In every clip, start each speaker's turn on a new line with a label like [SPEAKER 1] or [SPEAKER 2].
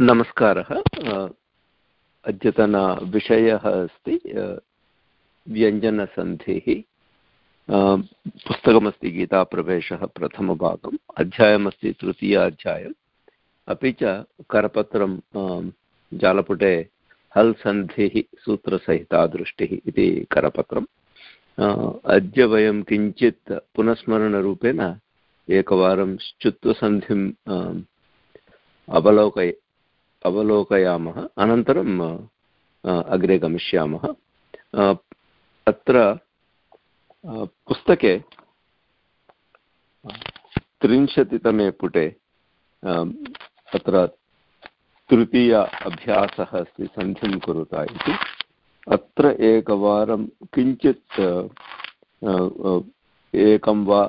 [SPEAKER 1] नमस्कारः। अद्यतनविषयः अस्ति व्यञ्जनसन्धिः। पुस्तकमस्ति गीताप्रवेशः प्रथमभागम्, अध्यायमस्ति तृतीयाध्यायम् अपि च करपत्रं जालपुटे हल् सन्धिः सूत्रसहिता दृष्टिः इति करपत्रम्। अद्य वयं किञ्चित् पुनस्मरणरूपेण एकवारं च्युत्वसन्धिम् अवलोकय, अवलोकयामः अनन्तरम् अग्रे गमिष्यामः। अत्र पुस्तके, त्रिंशतितमे पुटे अत्र तृतीय अभ्यासः अस्ति, सन्धिं कुरुता इति। अत्र एकवारं किञ्चित् एकं वा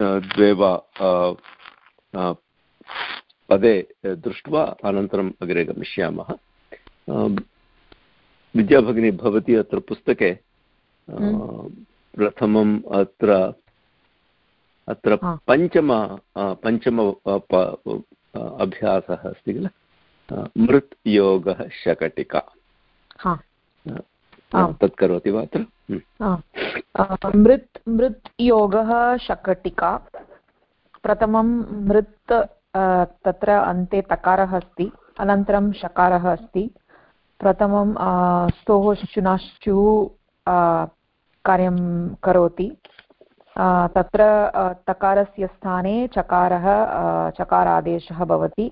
[SPEAKER 1] द्वे वा पदे दृष्ट्वा अनन्तरम् अग्रे गमिष्यामः। विद्याभगिनी भवती अत्र पुस्तके हम्म। प्रथमम् अत्र अत्र पञ्चम पञ्चम अभ्यासः अस्ति किल? मृत् योगः शकटिका। तत् करोति वा अत्र?
[SPEAKER 2] हम्म। मृत् मृत् योगः शकटिका। प्रथमं मृत् तत्र अन्ते तकारः अस्ति, अनन्तरं शकारः अस्ति, प्रथमं स्तोः शुनाश्चु कार्यं करोति तत्र तकारस्य स्थाने चकारः चकारादेशः भवति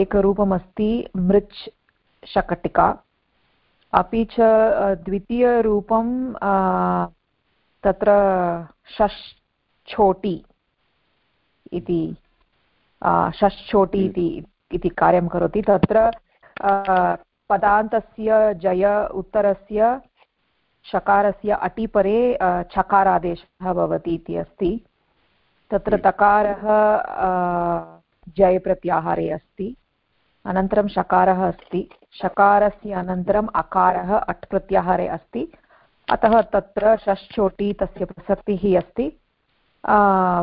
[SPEAKER 2] एकरूपमस्ति मृच् शकटिका, अपि च द्वितीयरूपं तत्र षष्छोटि इति षष्छोटि इति कार्यं करोति। तत्र पदान्तस्य जय उत्तरस्य शकारस्य अटिपरे छकारादेशः भवति इति अस्ति। तत्र। तकारः जयप्रत्याहारे अस्ति। अनन्तरं शकारः अस्ति। शकारस्य अनन्तरम् अकारः अट् प्रत्याहारे अस्ति। अतः तत्र षष्ठोटि तस्य प्रसक्तिः अस्ति।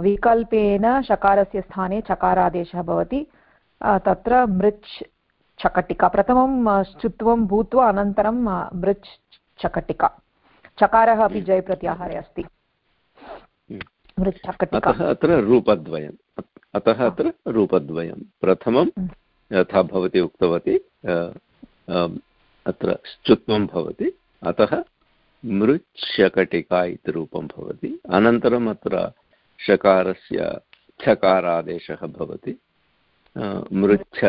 [SPEAKER 2] विकल्पेन शकारस्य स्थाने चकारादेशः भवति। तत्र मृच् चकटिका प्रथमं स्तुत्वं भूत्वा अनन्तरं मृच् चकटिका। चकारः अपि हम्म। जयप्रत्याहारे अस्ति।
[SPEAKER 1] मृच् चकटिका। अत्र रूपद्वयम्। अतः अत्र रूपद्वयं प्रथमं हम्म। यथा भवती उक्तवती अत्र स्तुत्वं भवति। अतः मृच्छकटिका इति रूपं भवति। अनन्तरम् अत्र शकारस्य छकारादेशः भवति। मृच्छ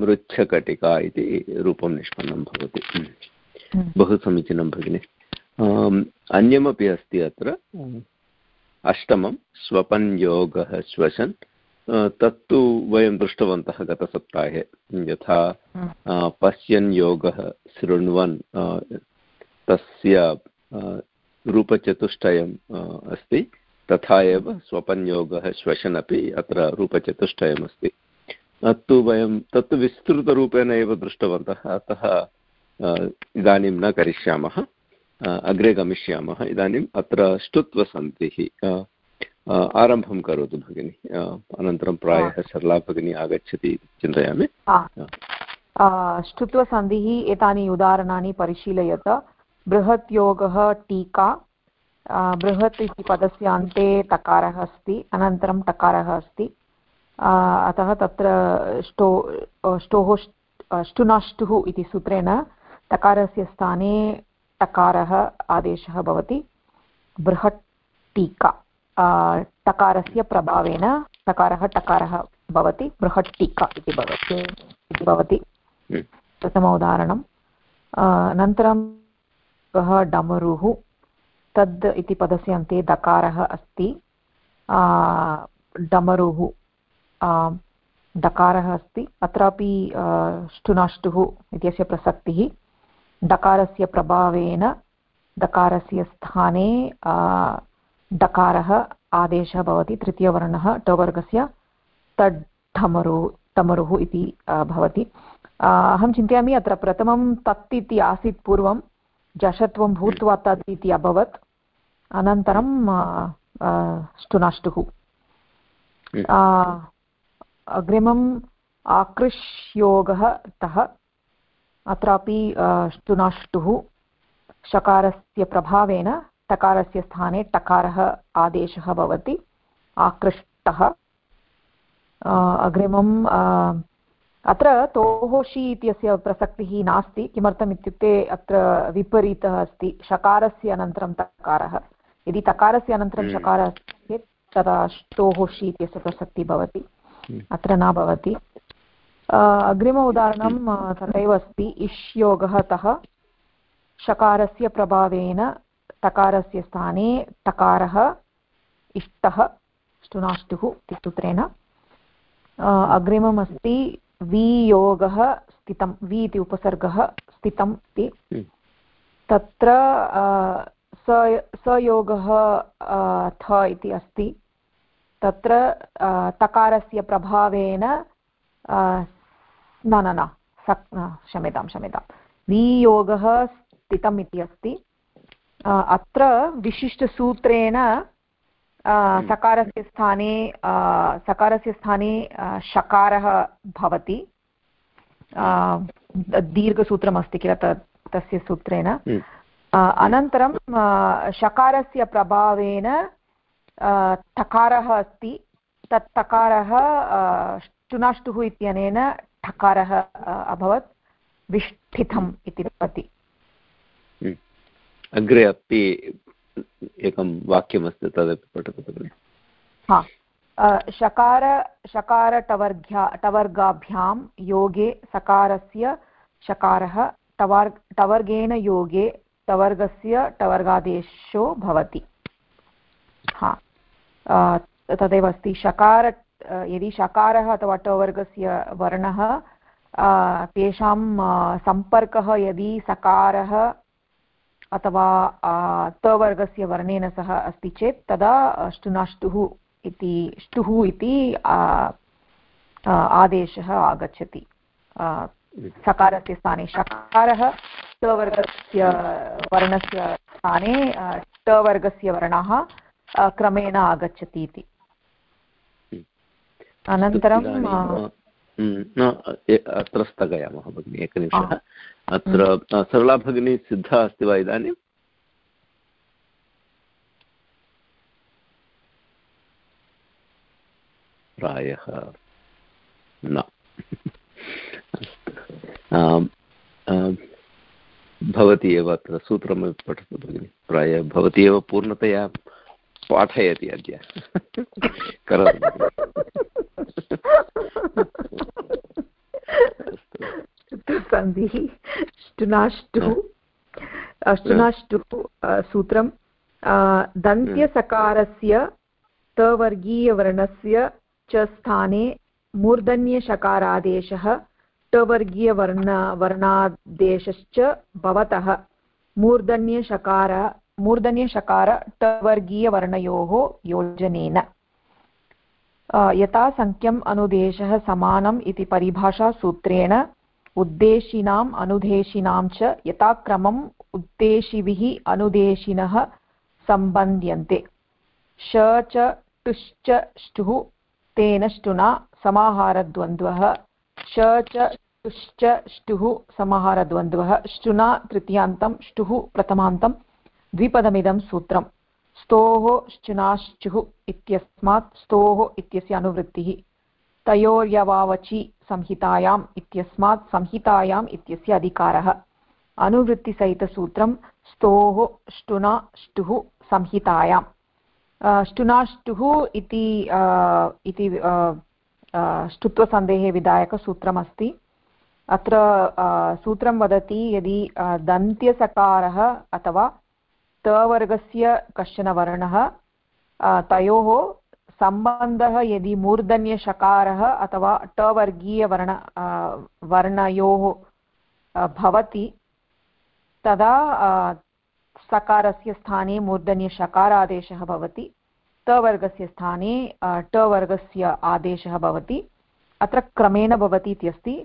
[SPEAKER 1] मृच्छकटिका इति रूपं निष्पन्नं भवति। हम्म। बहु समीचीनं भगिनि। अन्यमपि अस्ति अत्र। अष्टमं स्वपन् योगः श्वसन् तत्तु वयं दृष्टवन्तः गतसप्ताहे। यथा। पश्यन् योगः शृण्वन्। तस्य रूपचतुष्टयम् अस्ति। तथा एव स्वपन्योगः श्वसन् अपि अत्र रूपचतुष्टयमस्ति। तत्तु वयं तत्तु विस्तृतरूपेण एव दृष्टवन्तः अतः इदानीं न करिष्यामः। अग्रे गमिष्यामः। इदानीम् अत्र ष्टुत्वसन्धिः आरम्भं करोतु भगिनि। अनन्तरं प्रायः सरला भगिनी आगच्छति चिन्तयामि।
[SPEAKER 2] ष्टुत्वसन्धिः एतानि उदाहरणानि परिशीलयत। बृहत् योगः टीका बृहत् इति पदस्य अन्ते तकारः अस्ति अनन्तरं टकारः अस्ति। अतः तत्र ष्टो ष्टोः ष्टुनाष्टुः इति सूत्रेण टकारस्य स्थाने टकारः आदेशः भवति। बृहट् टीका टकारस्य प्रभावेन टकारः टकारः भवति टीका इति भवति इति भवति। हम्म। प्रथम उदाहरणम् अनन्तरं डमरुः। तद् इति पदस्य अन्ते दकारः अस्ति। डमरुः डकारः अस्ति। अत्रापि ष्टुनाष्टुः इत्यस्य प्रसक्तिः। डकारस्य प्रभावेन डकारस्य स्थाने डकारः आदेशः भवति। तृतीयवर्णः टवर्गस्य तड्ढमरु टमरुः इति भवति। अहं चिन्तयामि, अत्र प्रथमं तत् इति आसीत् पूर्वं। जषत्वं भूत्वा तत् इति अभवत् अनन्तरं ष्टुनाष्टुः अग्रिमम् आकृष्योगः तः। अत्रापि ष्टुनाष्टुः शकारस्य प्रभावेन टकारस्य स्थाने टकारः आदेशः भवति। आकृष्टः। अग्रिमं अत्र तोहोषि इत्यस्य प्रसक्तिः नास्ति किमर्थम् इत्युक्ते अत्र विपरीतः अस्ति शकारस्य अनन्तरं तकारः यदि तकारस्य अनन्तरं हम्म। शकारः अस्ति चेत् तदा तोहोषि इत्यस्य प्रसक्तिः भवति हम्म। अत्र न भवति अग्रिम उदाहरणं तथैव अस्ति इष्योगः तः शकारस्य प्रभावेन टकारस्य स्थाने टकारः इष्टः ष्टुनाष्टुः इति सूत्रेण अग्रिमम् अस्ति वियोगः स्थितं वि इति उपसर्गः स्थितम् इति हम्म। तत्र स सयोगः थ इति अस्ति तत्र तकारस्य प्रभावेन न न न क्षम्यतां क्षम्यतां वियोगः स्थितम् इति अस्ति अत्र विशिष्टसूत्रेण। सकारस्य स्थाने सकारस्य स्थाने शकारः भवति। दीर्घसूत्रमस्ति किल तस्य सूत्रेण। हम्म। अनन्तरं शकारस्य प्रभावेन ठकारः अस्ति। तत् टकारः चुनाष्टुः इत्यनेन ठकारः अभवत्। विष्ठितम् इति भवति।
[SPEAKER 1] हम्म। अग्रे अपि एकं वाक्यमस्ति तदपि पठतु। भगिनि
[SPEAKER 2] शकार, शकारटवर्घ्या, टवर्गाभ्यां योगे सकारस्य शकारः टवर्, टवर्गेण योगे टवर्गस्य टवर्गादेशो भवति। हा। तदेव अस्ति। शकार यदि शकारः अथवा टवर्गस्य वर्णः तेषां सम्पर्कः यदि सकारः अथवा तवर्गस्य वर्णेन सह अस्ति चेत् तदा ष्टुनाष्टुः इति ष्टुः इति आदेशः आगच्छति। सकारस्य स्थाने शकारः टवर्गस्य वर्णस्य स्थाने टवर्गस्य वर्णः क्रमेण आगच्छति इति। अनन्तरं
[SPEAKER 1] अत्र स्थगयामः भगिनि एकनिमिषः अत्र सरला भगिनी सिद्धा अस्ति वा इदानीं प्रायः न भवती एव अत्र सूत्रमपि पठतु भगिनि प्रायः भवती एव पूर्णतया पाठयति अद्य करोतु
[SPEAKER 2] सन्धिः अष्टुनाष्टुः अष्टुनाष्टुः सूत्रं दन्त्यसकारस्य तवर्गीयवर्णस्य च स्थाने मूर्धन्यषकारादेशः टवर्गीयवर्ण वर्णादेशश्च भवतः मूर्धन्यषकार मूर्धन्यषकार टवर्गीयवर्णयोः योजनेन। यथा सङ्ख्यम् अनुदेशः समानम् इति परिभाषासूत्रेण उद्देशिनाम् अनुदेशिनां च यथाक्रमम् उद्देशिभिः अनुदेशिनः सम्बध्यन्ते श च टुश्च ष्टुः तेन ष्टुना समाहारद्वन्द्वः। श च टुश्च ष्टुः समाहारद्वन्द्वः। ष्टुना तृतीयान्तं ष्टुः प्रथमान्तं। द्विपदमिदं सूत्रम्। स्तोः श्चुनाश्चुः इत्यस्मात् स्तोः इत्यस्य अनुवृत्तिः। तयोर्यवावचि संहितायाम् इत्यस्मात् संहितायाम् इत्यस्य अधिकारः। अनुवृत्तिसहितसूत्रं स्तोः ष्टुना ष्टुः ष्टुनाष्टुः इति इति ष्टुत्वसन्देहे विधायकसूत्रमस्ति। अत्र सूत्रं वदति यदि दन्त्यसकारः अथवा तवर्गस्य कश्चन वर्णः तयोः सम्बन्धः यदि मूर्धन्यषकारः अथवा टवर्गीयवर्ण वर्णयोः भवति, तदा सकारस्य स्थाने मूर्धन्यषकारादेशः भवति, तवर्गस्य स्थाने टवर्गस्य आदेशः भवति, अत्र क्रमेण भवति इत्यस्ति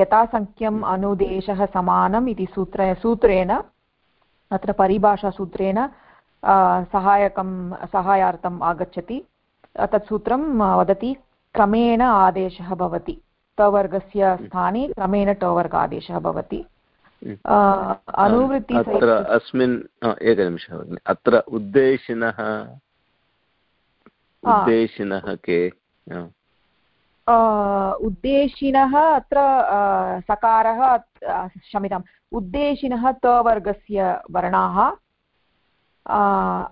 [SPEAKER 2] यथासङ्ख्यम् अनुदेशः समानम् इति सूत्र, सूत्रेण अत्र परिभाषासूत्रेण सहायकं सहायार्थम् आगच्छति। तत् सूत्रं वदति क्रमेण आदेशः भवति। टवर्गस्य स्थाने क्रमेण टवर्ग आदेशः भवति। अनुवृत्ति
[SPEAKER 1] अत्र अस्मिन् एकनिमिषः अत्र उद्देशिनः उद्देशिनः के?
[SPEAKER 2] उद्देशिनः अत्र सकारः क्षम्यताम्, उद्देशिनः तवर्गस्य वर्णाः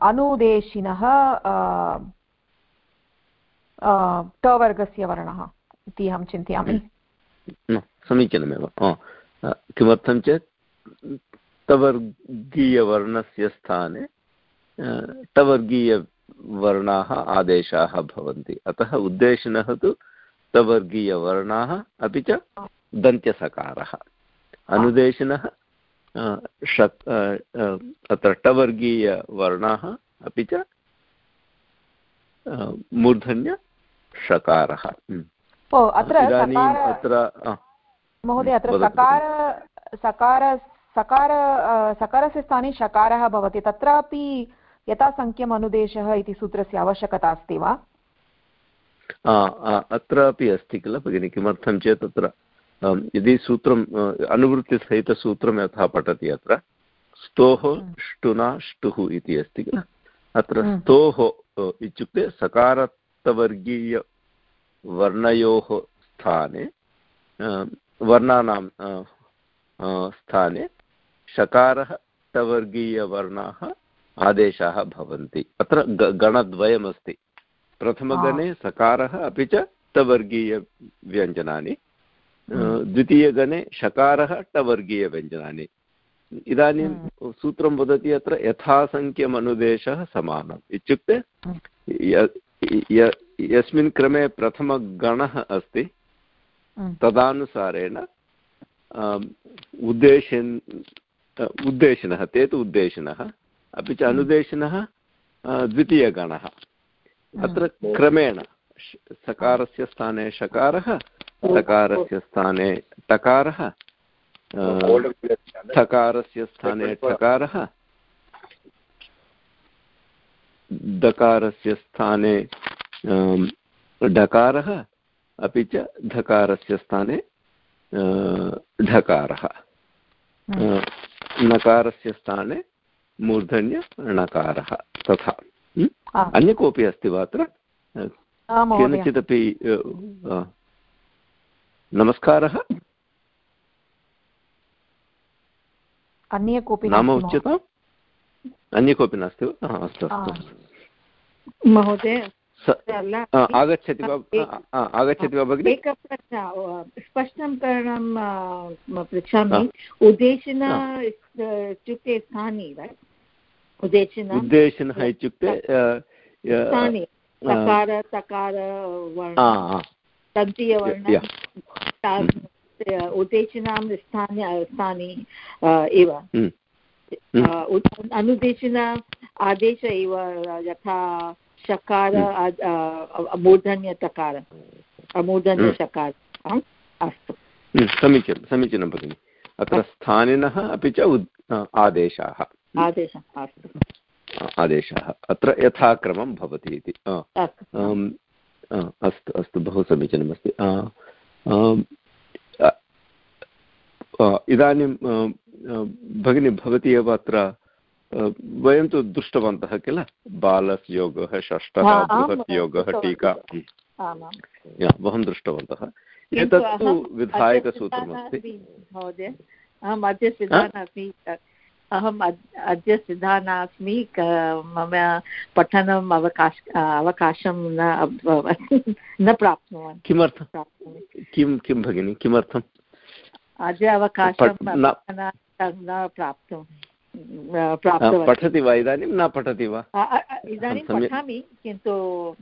[SPEAKER 2] अनुदेशिनः टवर्गस्य वर्णः इति अहं चिन्तयामि।
[SPEAKER 1] समीचीनमेव। किमर्थं चेत् तवर्गीयवर्णस्य स्थाने टवर्गीयवर्णाः आदेशाः भवन्ति। अतः उद्देशिनः तु तवर्गीयवर्णाः अपि च दन्त्यसकारः। अनुदेशिनः षट् अत्र टवर्गीयवर्णाः अपि च मूर्धन्यषकारः
[SPEAKER 2] इदानीम् अत्र महोदय अत्र सकार सकार सकार सकारस्य स्थाने शकारः भवति। तत्रापि यथासङ्ख्यम् अनुदेशः इति सूत्रस्य आवश्यकता अस्ति वा?
[SPEAKER 1] अत्रापि अस्ति किल भगिनि? किमर्थं चेत् अत्र यदि सूत्रम् अनुवृत्तिसहितसूत्रं यथा पठति अत्र स्तोः ष्टुना ष्टुः इति अस्ति किल? अत्र स्तोः इत्युक्ते सकारत्ववर्गीयवर्णयोः स्थाने वर्णानां स्थाने शकारः टवर्गीयवर्णाः आदेशाः भवन्ति। अत्र गणद्वयमस्ति। प्रथमगणे सकारः अपि च टवर्गीयव्यञ्जनानि द्वितीयगणे शकारः टवर्गीयव्यञ्जनानि इदानीं हम्म। सूत्रं वदति अत्र यथासङ्ख्यमनुदेशः समानम्। इत्युक्ते यस्मिन् क्रमे प्रथमगणः अस्ति। हम्म। तदानुसारेण उद्देशन् उद्देशिनः ते तु उद्देशिनः। अपि च हम्म। अनुदेशिनः द्वितीयगणः। अत्र क्रमेण सकारस्य स्थाने शकारः सकारस्य स्थाने टकारः ठकारस्य स्थाने ठकारः दकारस्य स्थाने ढकारः अपि च धकारस्य स्थाने ढकारः। नकारस्य स्थाने मूर्धन्य णकारः तथा। अन्य कोऽपि अस्ति वा अत्र? केनचिदपि नमस्कारः।
[SPEAKER 2] अन्य कोऽपि
[SPEAKER 1] नाम उच्यताम्? अन्य कोऽपि नास्ति वा? अस्तु अस्तु
[SPEAKER 3] महोदय
[SPEAKER 1] आगच्छति वा आगच्छति वा भगिनि?
[SPEAKER 3] एकः प्रश्नः स्पष्टं करणं पृच्छामि। उद्देशिन इत्युक्ते स्थानी उद्देशिन।
[SPEAKER 1] उद्देशिनः इत्युक्ते
[SPEAKER 3] तकार तकार तन्तीयवर्ण उद्देशिनां स्थाने स्थाने एव। हम्म। हम्म। अनुदेशिन आदेश एव यथा शकार हम्म। मूर्धन्यतकार अमूर्धन्यशकार अस्तु।
[SPEAKER 1] समीचीनं समीचीनं भगिनि। अत्र स्थानिनः अपि च आदेशाः।
[SPEAKER 3] आदेशः
[SPEAKER 1] अत्र यथाक्रमं भवति इति। अस्तु अस्तु बहु समीचीनमस्ति। इदानीं भगिनी भवती एव अत्र वयं तु दृष्टवन्तः किल? बालस्य योगः षष्ठः बृहत् योगः टीका। बहु दृष्टवन्तः। एतत् तु विधायकसूत्रमस्ति।
[SPEAKER 3] महोदय अहम् अद्य सिद्धानास्मि अहम् अद्य सिद्धा नास्मि मम पठनम् अवकाश अवकाशं न अभवत् न प्राप्नुवन्।
[SPEAKER 1] किमर्थं? किं किं भगिनि किमर्थम्
[SPEAKER 3] अद्य अवकाशं न प्राप्तुं
[SPEAKER 1] पठति वा? इदानीं न पठति वा?
[SPEAKER 3] इदानीं पठामि किन्तु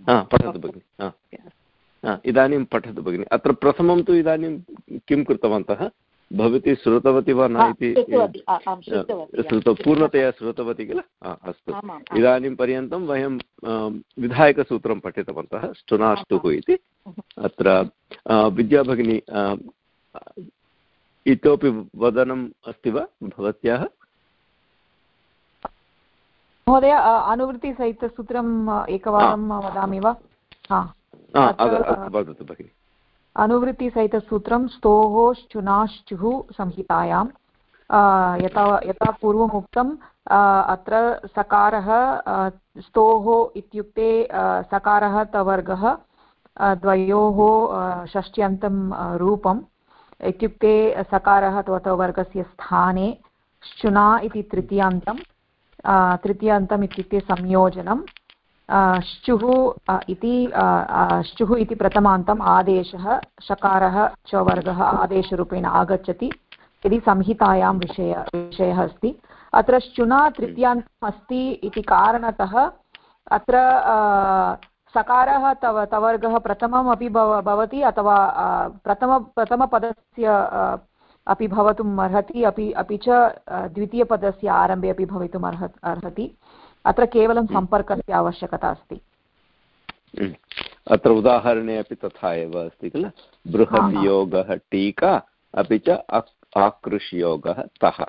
[SPEAKER 1] पठतु भगिनि इदानीं पठतु भगिनि। अत्र प्रथमं तु इदानीं किं कृतवन्तः? भवती श्रुतवती वा न इति श्रुत पूर्णतया श्रुतवती किल? अस्तु। इदानीं पर्यन्तं वयं विधायकसूत्रं पठितवन्तः स्टुनाष्टुः इति। अत्र विद्याभगिनी इतोपि वदनम् अस्ति वा भवत्याः?
[SPEAKER 2] महोदय अनुवृत्तिसहितसूत्रम् एकवारं वदामि वा?
[SPEAKER 1] वदतु भगिनि।
[SPEAKER 2] अनुवृत्तिसहितसूत्रं स्तोः श्चुनाश्चुः संहितायां यथा यथा पूर्वम् उक्तम् अत्र सकारः स्तोः इत्युक्ते सकारः तवर्गः द्वयोः षष्ट्यन्तं रूपम् इत्युक्ते सकारः अथवा तवर्गस्य स्थाने श्चुना इति तृतीयान्तं तृतीयान्तम् इत्युक्ते संयोजनं श्चुः इति श्चुः इति प्रथमान्तम् आदेशः शकारः च वर्गः आदेशरूपेण आगच्छति। यदि संहितायां विषय, विषयः अस्ति। अत्र श्चुना तृतीयान्तम् अस्ति इति कारणतः अत्र सकारः तव, तवर्गः प्रथमम् अपि भव, भवति अथवा प्रथम, प्रथमपदस्य अपि भवितुम् अर्हति, अपि अपि च द्वितीयपदस्य आरम्भे अपि भवितुम् अर्ह अर्हति। अत्र केवलं हम्म। सम्पर्कस्य आवश्यकता अस्ति।
[SPEAKER 1] हम्म। अत्र उदाहरणे अपि तथा एव अस्ति किल? बृहत् योगः टीका अपि च आकृष्योगः तः।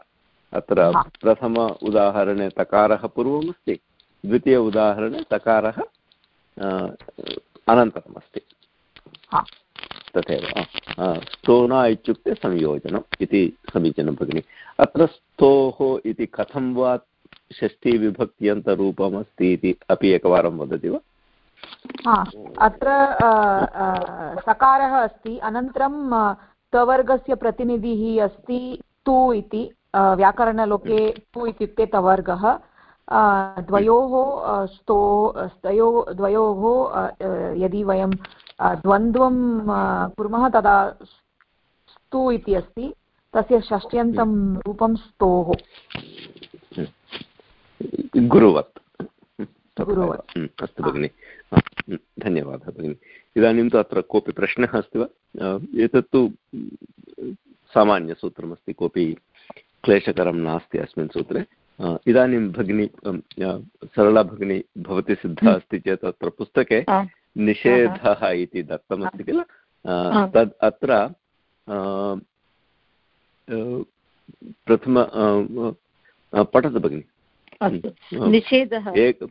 [SPEAKER 1] अत्र प्रथम उदाहरणे तकारः पूर्वमस्ति द्वितीय उदाहरणे तकारः अनन्तरमस्ति। तथैव स्तोना इत्युक्ते संयोजनम् इति समीचीनं भगिनि। अत्र स्तोः इति कथं वा षष्ठीविभक्त्यन्तरूपमस्ति इति अपि एकवारं वदति वा?
[SPEAKER 2] अत्र सकारः अस्ति, अनन्तरं तवर्गस्य प्रतिनिधिः अस्ति तु इति व्याकरणलोके तु इत्युक्ते तवर्गः द्वयोः स्तो, स्तयो, द्वयोः यदि वयं द्वन्द्वं कुर्मः तदा स्तु इति अस्ति, तस्य षष्ट्यन्तं रूपं स्तोः।
[SPEAKER 1] गुरुवत्। अस्तु भगिनि। धन्यवादः भगिनि। इदानीं तु अत्र कोऽपि प्रश्नः अस्ति वा? एतत्तु सामान्यसूत्रमस्ति कोऽपि क्लेशकरं नास्ति अस्मिन् सूत्रे। इदानीं भगिनी सरला भगिनी भवती सिद्धा अस्ति चेत् अत्र पुस्तके निषेधः इति दत्तमस्ति किल? तद् अत्र प्रथम पठतु भगिनि।
[SPEAKER 3] अस्तु। निषेधः।
[SPEAKER 1] एक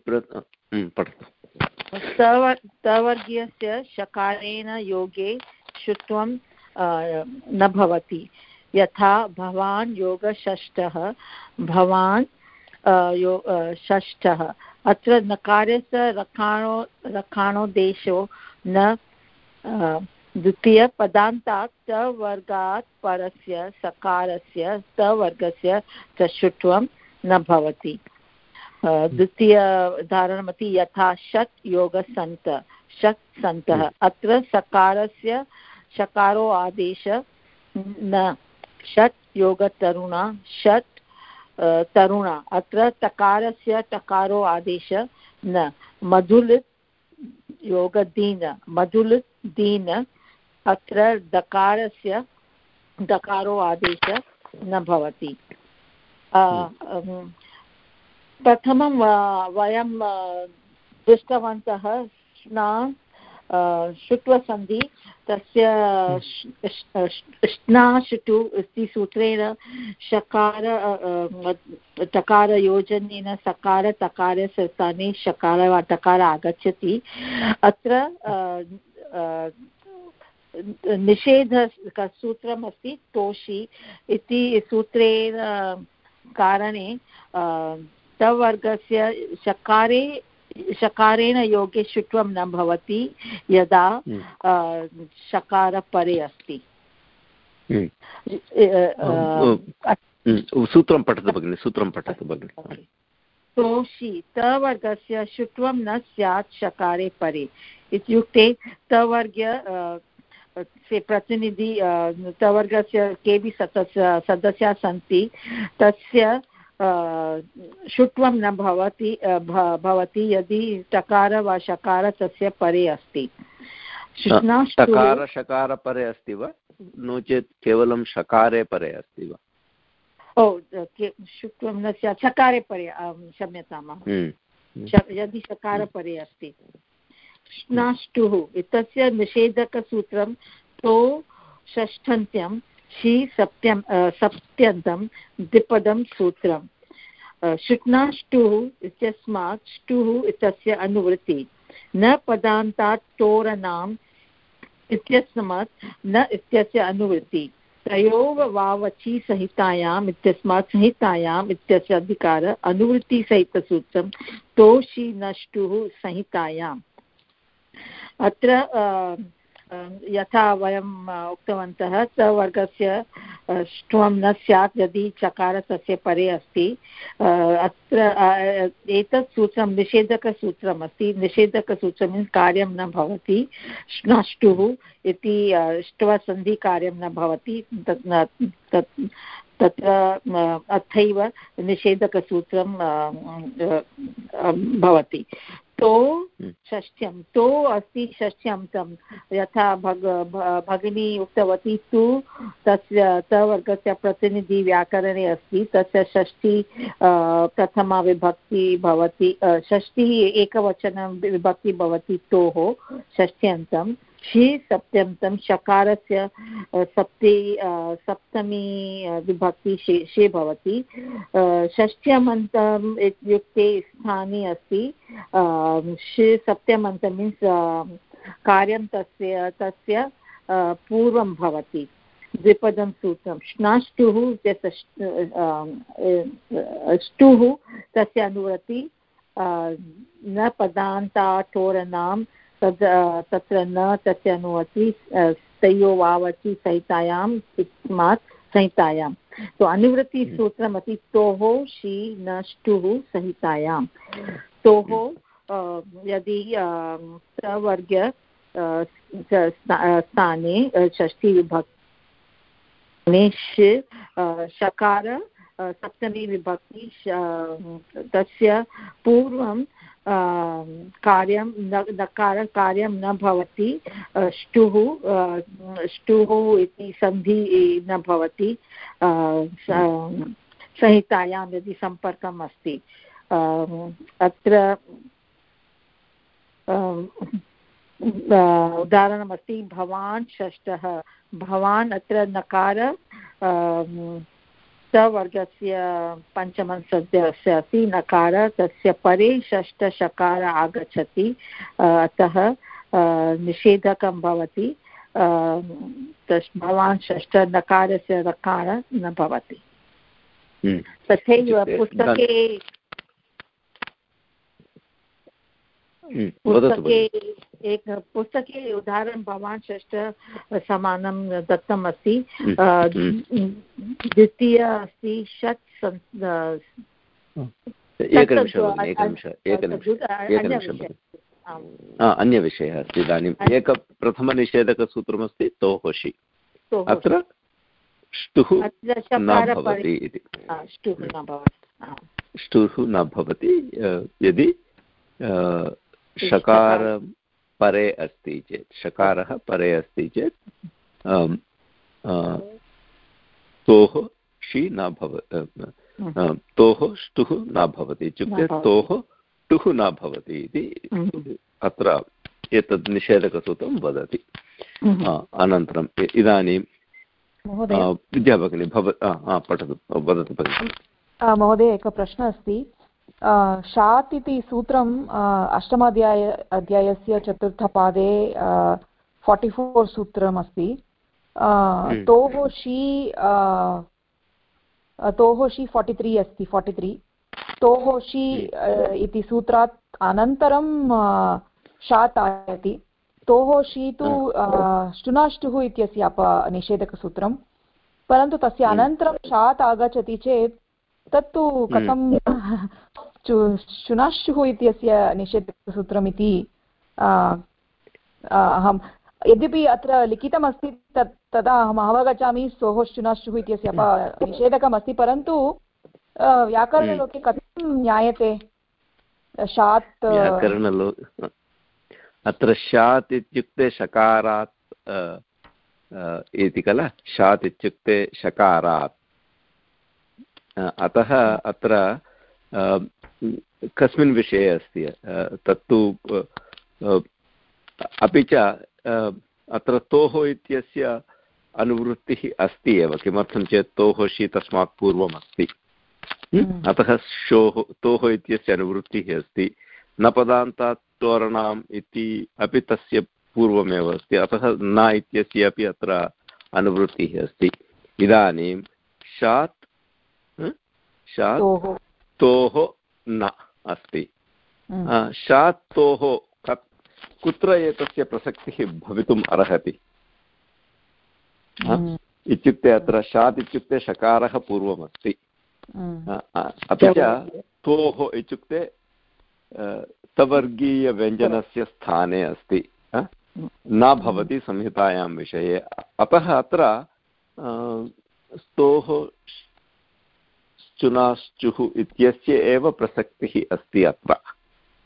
[SPEAKER 3] शकारेण योगे शुत्वं न भवति। यथा भवान् योगषष्ठः भवान् यो षष्ठः। अत्र नकारस्य रखाणो रखाणोदेशो न द्वितीयपदान्तात् तवर्गात् परस्य सकारस्य तवर्गस्य च शुत्वं न भवति। द्वितीय उदाहरणमस्ति यथा षट् योगसन्त षट् सन्तः। हम्म। अत्र सकारस्य शकारो आदेश न षट् योगतरुणा षट् तरुणा। अत्र तकारस्य टकारो आदेश न। मधुलित् योगदीन मधुलित् दीन। अत्र दकारस्य दकारो आदेश न भवति। हम्म। प्रथमं वयं दृष्टवन्तः स्ना शुत्वसन्धि तस्य श्नाशुटु इति सूत्रेण शकार टकारयोजनेन सकार तकारस्य स्थाने शकार, वा, टकार आगच्छति। अत्र निषेध सूत्रम् अस्ति, तोषि इति सूत्रेण कारणे तवर्गस्य शकारे शकारेण योगे शुत्वं न भवति यदा हम्म। शकारपरे अस्ति
[SPEAKER 1] हम्म। हम्म। सूत्रं पठतु भगिनि सूत्रं पठतु भगिनि
[SPEAKER 3] तोषि तवर्गस्य शुत्वं न स्यात् शकारे परे इत्युक्ते तवर्ग्य प्रतिनिधि तवर्गस्य केपि सदस्य सदस्याः सन्ति तस्य शुत्वं न भवति भवति यदि टकार वा शकार तस्य परे अस्ति।
[SPEAKER 1] शकार परे अस्ति वा? नो चेत् केवलं शकारे परे अस्ति वा?
[SPEAKER 3] ओ शुत्वं न स्यात् शकारे परे क्षम्यताम् हम्म, हम्म। यदि शकारपरे अस्ति। श्नाष्टुः इत्यस्य निषेधकसूत्रं तो षष्ठन्त्यं षि सप्त्यं सप्त्यन्तं द्विपदं सूत्रं शुक्नाष्टुः इत्यस्मात् ष्टुः इत्यस्य अनुवृत्ति। न पदान्तात् टोरनाम् इत्यस्मात् न इत्यस्य अनुवृत्ति। तयोः वावचि संहितायाम् इत्यस्मात् संहितायाम् इत्यस्य अधिकार अनुवृत्तिसहितसूत्रं तोषि नष्टुः संहितायाम्। अत्र यथा वयम् उक्तवन्तः, सवर्गस्य ष्ट्वं न स्यात् यदि चकार तस्य परे अस्ति। अत्र एतत् सूत्रं निषेधकसूत्रम् अस्ति निषेधकसूत्रं मीन्स् कार्यं न भवति श्नष्टुः इति ष्ट्वसन्धिकार्यं न भवति। तत् तत्, तत्र अथैव निषेधकसूत्रं भवति। तो हम्म। षष्ठ्यं तो अस्ति षष्ठ्यन्तं यथा भग भगिनी उक्तवती तु तस्य तवर्गस्य प्रतिनिधिव्याकरणे अस्ति तस्य षष्ठी प्रथमा विभक्ति भवति षष्ठी एकवचनं विभक्ति भवति तोः षष्ठ्यन्तं षि सप्त्यन्तं शकारस्य सप्ति सप्तमी विभक्ति शे भवति। षष्ठ्यमन्तम् इत्युक्ते स्थाने अस्ति। षि सप्तमन्तं मीन्स् कार्यं तस्य तस्य पूर्वं भवति। द्विपदं सूत्रं, श्नाष्टुः ष्टुः तस्य अनुवृत्ति न पदान्ताटोरणां तद् तत्र न तस्य अनुवति तयो वावति संहितायाम् इस्मात् संहितायां। तो अनुवृत्तिसूत्रमपि तोः शी न ष्टुः संहितायां तोः यदि सवर्ग स्थाने षष्टिविभक्ति शकार सप्तमी विभक्ति तस्य पूर्वं कार्यं नकार कार्यं न भवति ष्टुः ष्टुः इति सन्धि न भवति संहितायां यदि सम्पर्कम् अस्ति। अत्र उदाहरणमस्ति, भवान् षष्ठः, भवान् अत्र नकार सवर्गस्य पञ्चमसदस्य अस्ति नकार तस्य परे षष्ठशकार आगच्छति अतः निषेधकं भवति भवान् षष्ठनकारस्य रकार न भवति हम्म। तथैव पुस्तके पुस्तके एक पुस्तके उदाहरणं भवान् षष्ठ समानं दत्तम् अस्ति। द्वितीय अस्ति षट्
[SPEAKER 1] अन्यविषयः अस्ति इदानीम् एक प्रथमनिषेधकसूत्रमस्ति तोहोषि। अत्र ष्टुः न भवति इति। ष्टुः न भवति। यदि षकार परे अस्ति चेत् षकारः परे अस्ति चेत् तोः षि न भव तोः ष्टुः न भवति इत्युक्ते तोः टुः न भवति इति अत्र एतद् निषेधकसूत्रं वदति। अनन्तरम् इदानीं विद्या भगिनी भव पठतु वदतु भगिनि।
[SPEAKER 2] महोदय एकः प्रश्नः अस्ति। शात् इति सूत्रम् अष्टमाध्याय अध्यायस्य चतुर्थपादे फार्टि फोर् सूत्रम् अस्ति हम्म। तोः शी तोः शी फार्टि त्री अस्ति फार्टि त्री तोः शी हम्म। इति सूत्रात् अनन्तरं शात् आयाति तोः शी तु ष्टुनाष्टुः इत्यस्य अप निषेधकसूत्रं परन्तु तस्य हम्म। अनन्तरं शात् आगच्छति चेत् तत्तु कथं शुनाशुः इत्यस्य निषेधसूत्रमिति अहं यद्यपि अत्र लिखितमस्ति तत् तदा अहम् अवगच्छामि सोः शुनाशुः इत्यस्य निषेधकमस्ति परन्तु व्याकरणलोके कथं ज्ञायते? शात्
[SPEAKER 1] अत्र शात् इत्युक्ते शकारात् इति किल शात् इत्युक्ते शकारात्। अतः अत्र कस्मिन् विषये अस्ति तत्तु अपि च अत्र तोः इत्यस्य अनुवृत्तिः अस्ति एव किमर्थं चेत् तोः शि तस्मात् पूर्वम् अस्ति? अतः शोः तोः इत्यस्य अनुवृत्तिः अस्ति। न पदान्तात् तोरणाम् इति अपि तस्य पूर्वमेव अस्ति अतः न इत्यस्य अपि अत्र अनुवृत्तिः अस्ति। इदानीं शात् शात्? तोः न अस्ति। शात् तोः कुत्र एतस्य प्रसक्तिः भवितुम् अर्हति? इत्युक्ते अत्र शात् इत्युक्ते शकारः पूर्वमस्ति। अपि च तोः इत्युक्ते सवर्गीयव्यञ्जनस्य स्थाने अस्ति। न भवति संहितायां विषये। अतः अत्र स्तोः चुनाश्चुः इत्यस्य एव प्रसक्तिः अस्ति अत्र।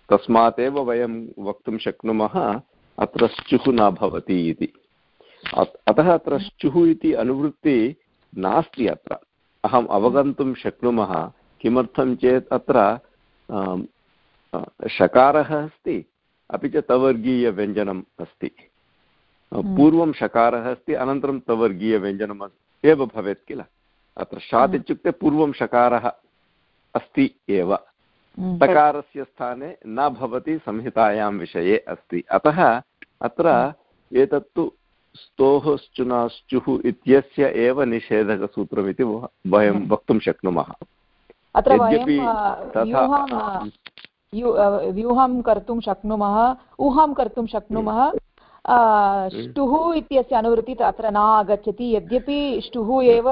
[SPEAKER 1] तस्मात् एव वयं वक्तुं शक्नुमः अत्र श्चुः न भवति इति। अतः अत्र श्चुः इति अनुवृत्ति नास्ति अत्र। अहम् अवगन्तुं शक्नुमः किमर्थं चेत् अत्र शकारः अस्ति अपि च तवर्गीयव्यञ्जनम् अस्ति। पूर्वं शकारः अस्ति अनन्तरं तवर्गीयव्यञ्जनम् एव भवेत् किल? अत्र शात् इत्युक्ते पूर्वं शकारः अस्ति एव। तकारस्य स्थाने न भवति संहितायां विषये अस्ति। अतः अत्र एतत्तु स्तोः श्चुनाश्चुः इत्यस्य एव निषेधकसूत्रमिति वयं वक्तुं शक्नुमः।
[SPEAKER 2] अत्र व्यूहं कर्तुं शक्नुमः ऊहां कर्तुं शक्नुमः ष्टुः इत्यस्य अनुवृत्तिः अत्र न आगच्छति। यद्यपि ष्टुः एव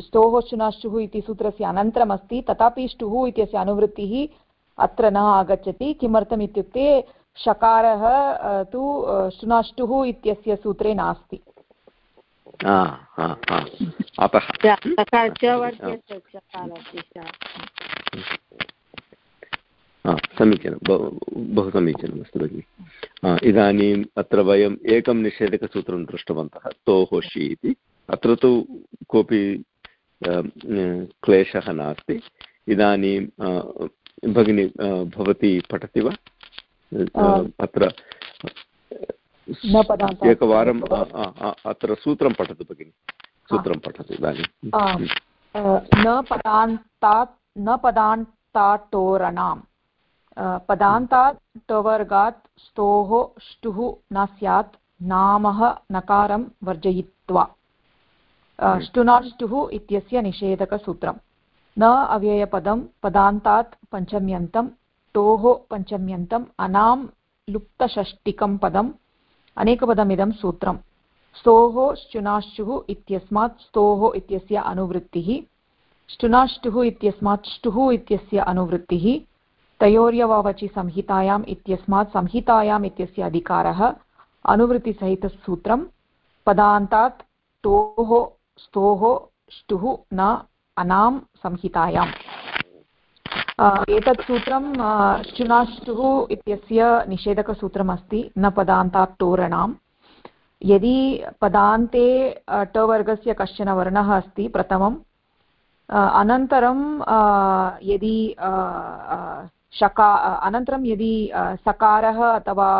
[SPEAKER 2] स्तोः शुनाश्चुः इति सूत्रस्य अनन्तरम् अस्ति तथापि ष्टुः इत्यस्य अनुवृत्तिः अत्र न आगच्छति। किमर्थम् इत्युक्ते शकारः तु शुनाष्टुः इत्यस्य सूत्रे नास्ति।
[SPEAKER 1] समीचीनं। बहु समीचीनम् अस्तु भगिनि। इदानीम् अत्र वयम् एकं निषेधकसूत्रं दृष्टवन्तः तोहोषि इति। अत्र तु कोऽपि क्लेशः नास्ति। इदानीं भगिनी भवती पठति वा? अत्र एकवारम् अत्र सूत्रं पठतु भगिनि। सूत्रं पठतु इदानीं।
[SPEAKER 2] न पदान्तात् न पदान्ताटोरणां पदान्तात् टवर्गात् स्तोः ष्टुः न स्यात् नामः नकारं वर्जयित्वा। ष्टुनाष्टुः इत्यस्य निषेधकसूत्रं न अव्ययपदं पदान्तात् पञ्चम्यन्तं टोः पञ्चम्यन्तम् अनां लुप्तषष्टिकं पदम् अनेकपदमिदं सूत्रं स्तोः श्चुनाश्चुः इत्यस्मात् स्तोः इत्यस्य अनुवृत्तिः श्चुनाष्टुः इत्यस्मात् ष्टुः इत्यस्य अनुवृत्तिः तयोर्यवावचि इत्यस्मात् संहितायाम् इत्यस्य अधिकारः अनुवृत्तिसहितसूत्रं पदान्तात् टोः स्तोः ष्टुः न अनां संहितायाम् एतत् सूत्रं चुनाष्टुः इत्यस्य निषेधकसूत्रमस्ति, न पदान्ताक्टोरणां यदि पदान्ते टवर्गस्य कश्चन वर्णः अस्ति प्रथमम् अनन्तरं यदि शका अनन्तरं यदि सकारः अथवा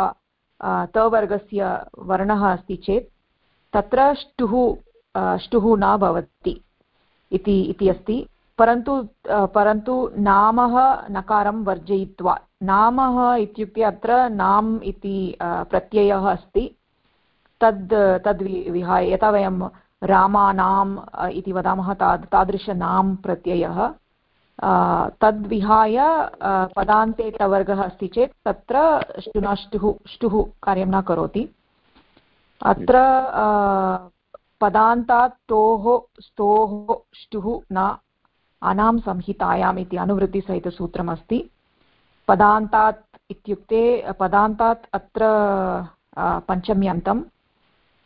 [SPEAKER 2] तवर्गस्य वर्णः अस्ति चेत्, तत्र ष्टुः ष्टुः न भवति इति अस्ति। परन्तु परन्तु नामः नकारं वर्जयित्वा, नामः इत्युक्ते अत्र नाम् इति प्रत्ययः अस्ति। तद् तद् विहाय, यथा वयं रामानाम् इति वदामः, ताद्, तादृशनाम् प्रत्ययः। तद्विहाय पदान्ते टवर्गः अस्ति चेत् तत्र ष्टुनाष्टुः ष्टुः कार्यं न करोति। अत्र पदान्तात् तोः स्तोः ष्टुः न अनां संहितायाम् इति अनुवृत्तिसहितसूत्रमस्ति। पदान्तात् इत्युक्ते पदान्तात् अत्र पञ्चम्यन्तम्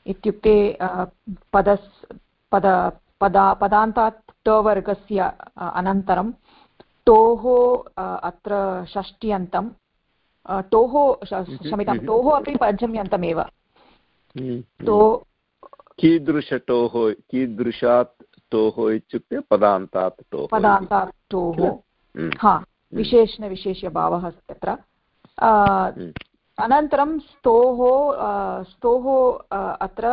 [SPEAKER 2] इत्युक्ते पदस् पद पदा पदान्तात् टवर्गस्य अनन्तरं टोः अत्र षष्ट्यन्तं। टोः क्षम्यतां टोः अपि पञ्चम्यन्तमेव।
[SPEAKER 1] हम्म, तो कीदृशटोः कीदृशात् टोः इत्युक्ते पदान्तात् टोः
[SPEAKER 2] पदान्तात् टोः हम्म। हा हम्म। विशेषणविशेष्यभावः अस्ति तत्र हम्म। अनन्तरं स्तोः स्तोः अत्र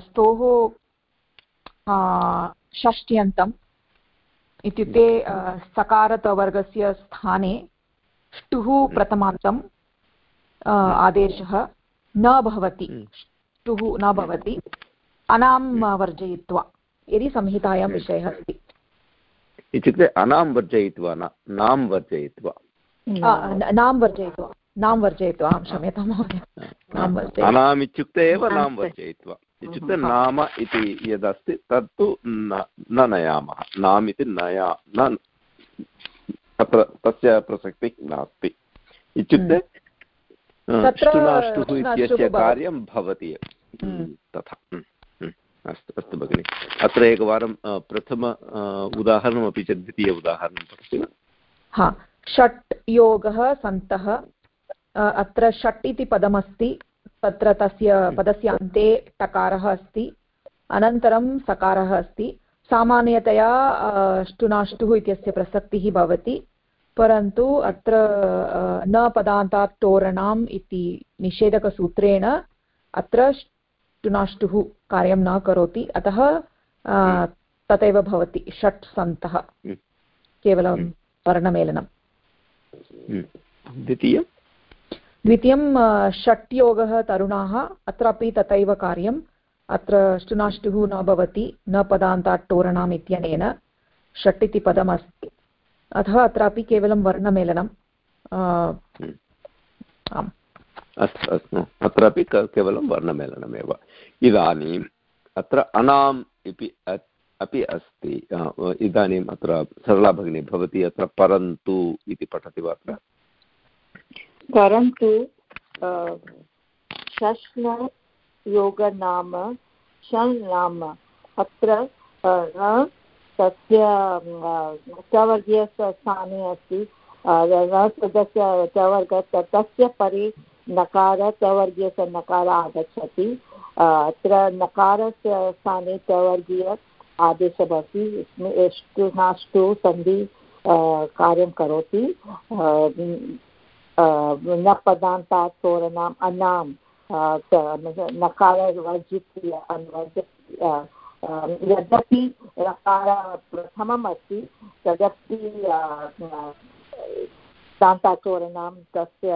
[SPEAKER 2] स्तोः षष्ट्यन्तम् इत्युक्ते सकारतवर्गस्य स्थाने ष्टुः प्रथमान्तम् आदेशः न भवति। ष्टुः न भवति। अनां वर्जयित्वा यदि संहितायां विषयः अस्ति।
[SPEAKER 1] इत्युक्ते अनां वर्जयित्वा। नां। वर्जयित्वा
[SPEAKER 2] नां वर्जयित्वा। नां वर्जयित्वा अहं क्षम्यतां महोदय।
[SPEAKER 1] अनाम् इत्युक्ते एव नां वर्जयित्वा। इत्युक्ते नाम इति यदस्ति तत्तु न नयामः। नाम् इति नया न तत्र तस्य प्रसक्तिः नास्ति। इत्युक्ते अष्टुनाष्टुः इत्यस्य कार्यं भवति। तथा। अस्तु अस्तु भगिनि। अत्र एकवारं प्रथम उदाहरणमपि च द्वितीय उदाहरणं पठति वा?
[SPEAKER 2] हा षट् योगः सन्तः अत्र षट् इति पदमस्ति तत्र तस्य पदस्य अन्ते टकारः अस्ति अनन्तरं सकारः अस्ति। सामान्यतया अष्टुनाष्टुः इत्यस्य प्रसक्तिः भवति परन्तु अत्र न पदान्तात् तोरणाम् इति निषेधकसूत्रेण अत्र टुनाष्टुः कार्यं न करोति। अतः तथैव भवति षट् सन्तः। हम्म। केवलं हम्म। वर्णमेलनं।
[SPEAKER 1] हम्म। द्वितीयं
[SPEAKER 2] द्वितीयं षट् योगः तरुणाः। अत्रापि तथैव कार्यम् अत्र ष्टुनाष्टुः न भवति न पदान्तात् टोरणाम् इत्यनेन षट् इति पदमस्ति। अतः अत्रापि केवलं वर्णमेलनम्
[SPEAKER 1] आम्। अस्तु अस्तु अत्रापि केवलं वर्णमेलनमेव। इदानीम् अत्र अनाम् इति अपि अस्ति। इदानीम् अत्र सरला भगिनी भवती अत्र परन्तु इति पठति वा अत्र?
[SPEAKER 3] परन्तु शश्न शन् नाम। अत्र तस्य चवर्गीयस्य स्थाने अस्ति। तस्य परि नकार चवर्गीयस्य नकार आगच्छति अत्र नकारस्य स्थाने चवर्गीय आदेशः भवति एष्टु, नाष्टु सन्धि कार्यं करोति। न पदान्तात् तोरणाम् अनां नकारवर्जित्य यद्यपि नकार प्रथमम् अस्ति, तदपि दान्ताचोरणां तस्य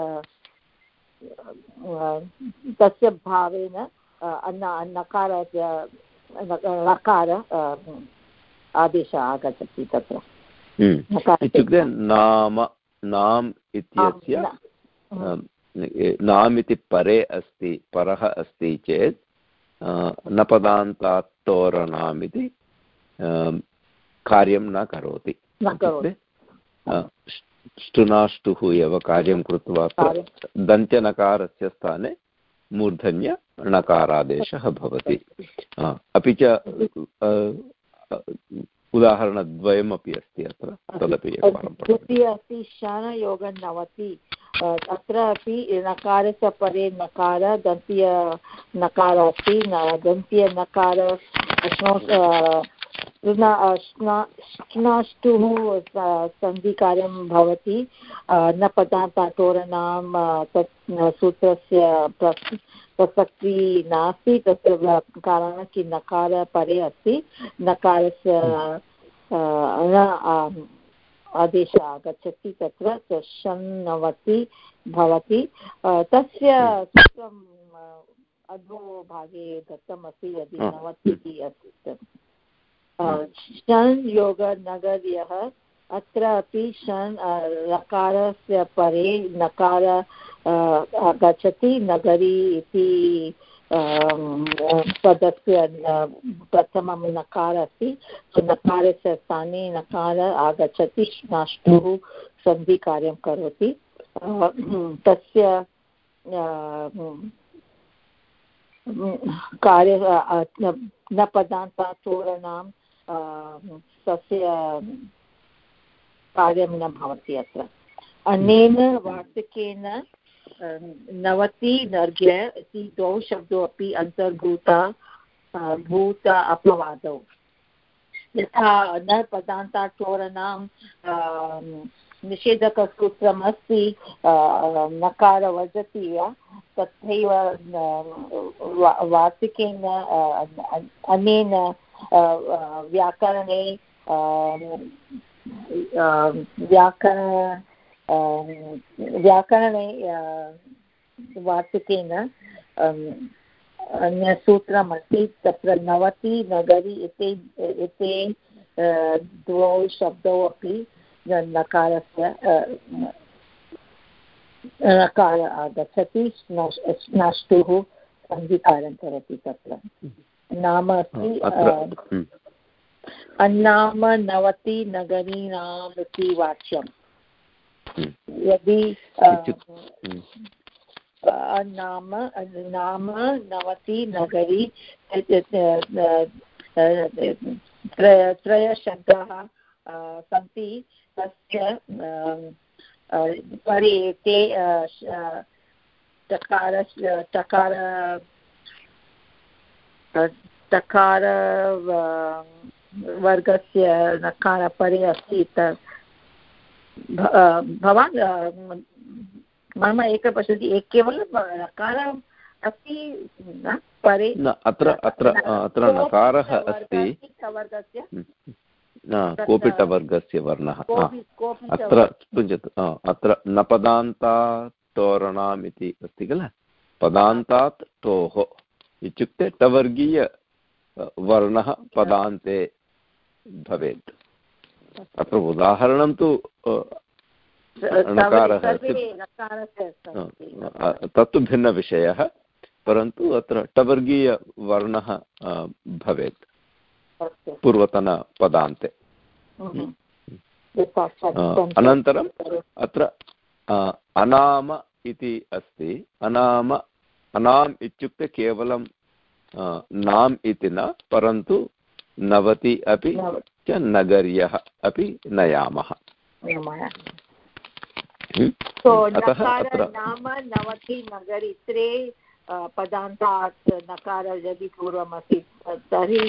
[SPEAKER 3] तस्य भावेन नकार नकार आदेशः आगच्छति तत्र।
[SPEAKER 1] हम्म। इत्युक्ते नाम नाम् इत्यस्य नाम् इति परे अस्ति परः अस्ति चेत् नपदान्तात् तोरणाम् इति कार्यं न करोति। ष्टुनाष्टुः एव कार्यं कृत्वा दन्त्यनकारस्य स्थाने मूर्धन्य णकारादेशः भवति। अपि च उदाहरणद्वयमपि अस्ति अत्र तदपि
[SPEAKER 3] द्वितीय अस्ति शनयोगनवति अत्र अपि नकारस्य परे नकार दन्तीय नकार अस्ति दन्तीयनकार श्नाष्टुः सन्धिकार्यं भवति न पदार्थातोरणां तत् सूत्रस्य प्रसक्तिः नास्ति तस्य कारणं कि नकार परे अस्ति नकारस्य आदेशः आगच्छति तत्र षण्णवति भवति तस्य सूत्रम् अधोभागे दत्तमस्ति यदि नवतिः अस्ति षन् योगनगर्यः अत्र अपि षन् लकारस्य परे नकार आगच्छति, नगरी इति पदस्य प्रथमं नकार अस्ति, नकारस्य स्थाने नकार आगच्छति, नाष्टुः सन्धिकार्यं करोति। तस्य कार्य न पदान्ताचोरणां तस्य कार्यं न भवति अत्र। अनेन वार्तिकेन नवति नर्ग्य, इति द्वौ शब्दौ अपि अन्तर्भूता भूत अपवादौ। यथा न पदान्ताचोरणां निषेधकसूत्रमस्ति नकार वजति वा, तथैव वार्तिकेन अनेन व्याकरणे व्याकरण व्याकरणे वार्तिकेन अन्यसूत्रमस्ति तत्र नवति नगरी इति एते द्वौ शब्दौ अपि नकारस्य नकार आगच्छति नष्टुः सन्धिकारं करोति तत्र नाम अस्ति अन्नाम नवति नगरीणाम् इति वाच्यम्। यदि नाम नाम नवति नगरी त्रयशब्दाः सन्ति तस्य परि ते टकार टकार टकार वर्गस्य नकारपरे अस्ति त भवान् मम एक पश्यति केवलं नकारम् अस्ति न? परे?
[SPEAKER 1] न अत्र अत्र अत्र नकारः अस्ति। कोऽपि टवर्गस्य वर्णः। अत्र पृच्छतु अत्र न पदान्ता तोरणाम् इति अस्ति किल पदान्तात् टोः इत्युक्ते टवर्गीय वर्णः पदान्ते भवेत्। अत्र उदाहरणं तु नकारः तत्तु भिन्नविषयः परन्तु अत्र टवर्गीयवर्णः भवेत्। पूर्वतनपदान्ते अनन्तरम् अत्र अनाम इति अस्ति। अनाम अनाम् इत्युक्ते केवलं नाम् इति न परन्तु नवति अपि च नगर्यः अपि नयामः।
[SPEAKER 3] अतः अत्र नाम नवति नगरित्रे पदान्तात् नकार यदि पूर्वमस्ति तर्हि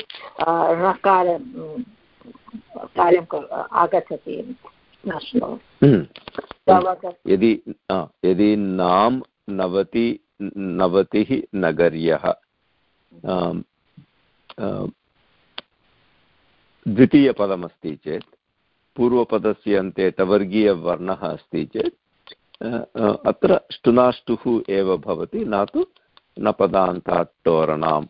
[SPEAKER 3] णकार कार्यं आगच्छति
[SPEAKER 1] यदि यदि नाम नवति नवतिः नगर्यः। द्वितीयपदमस्ति चेत् पूर्वपदस्य अन्ते तवर्गीयवर्णः अस्ति चेत् अत्र ष्टुनाष्टुः एव भवति न तु न पदान्ताट्टोरणाम्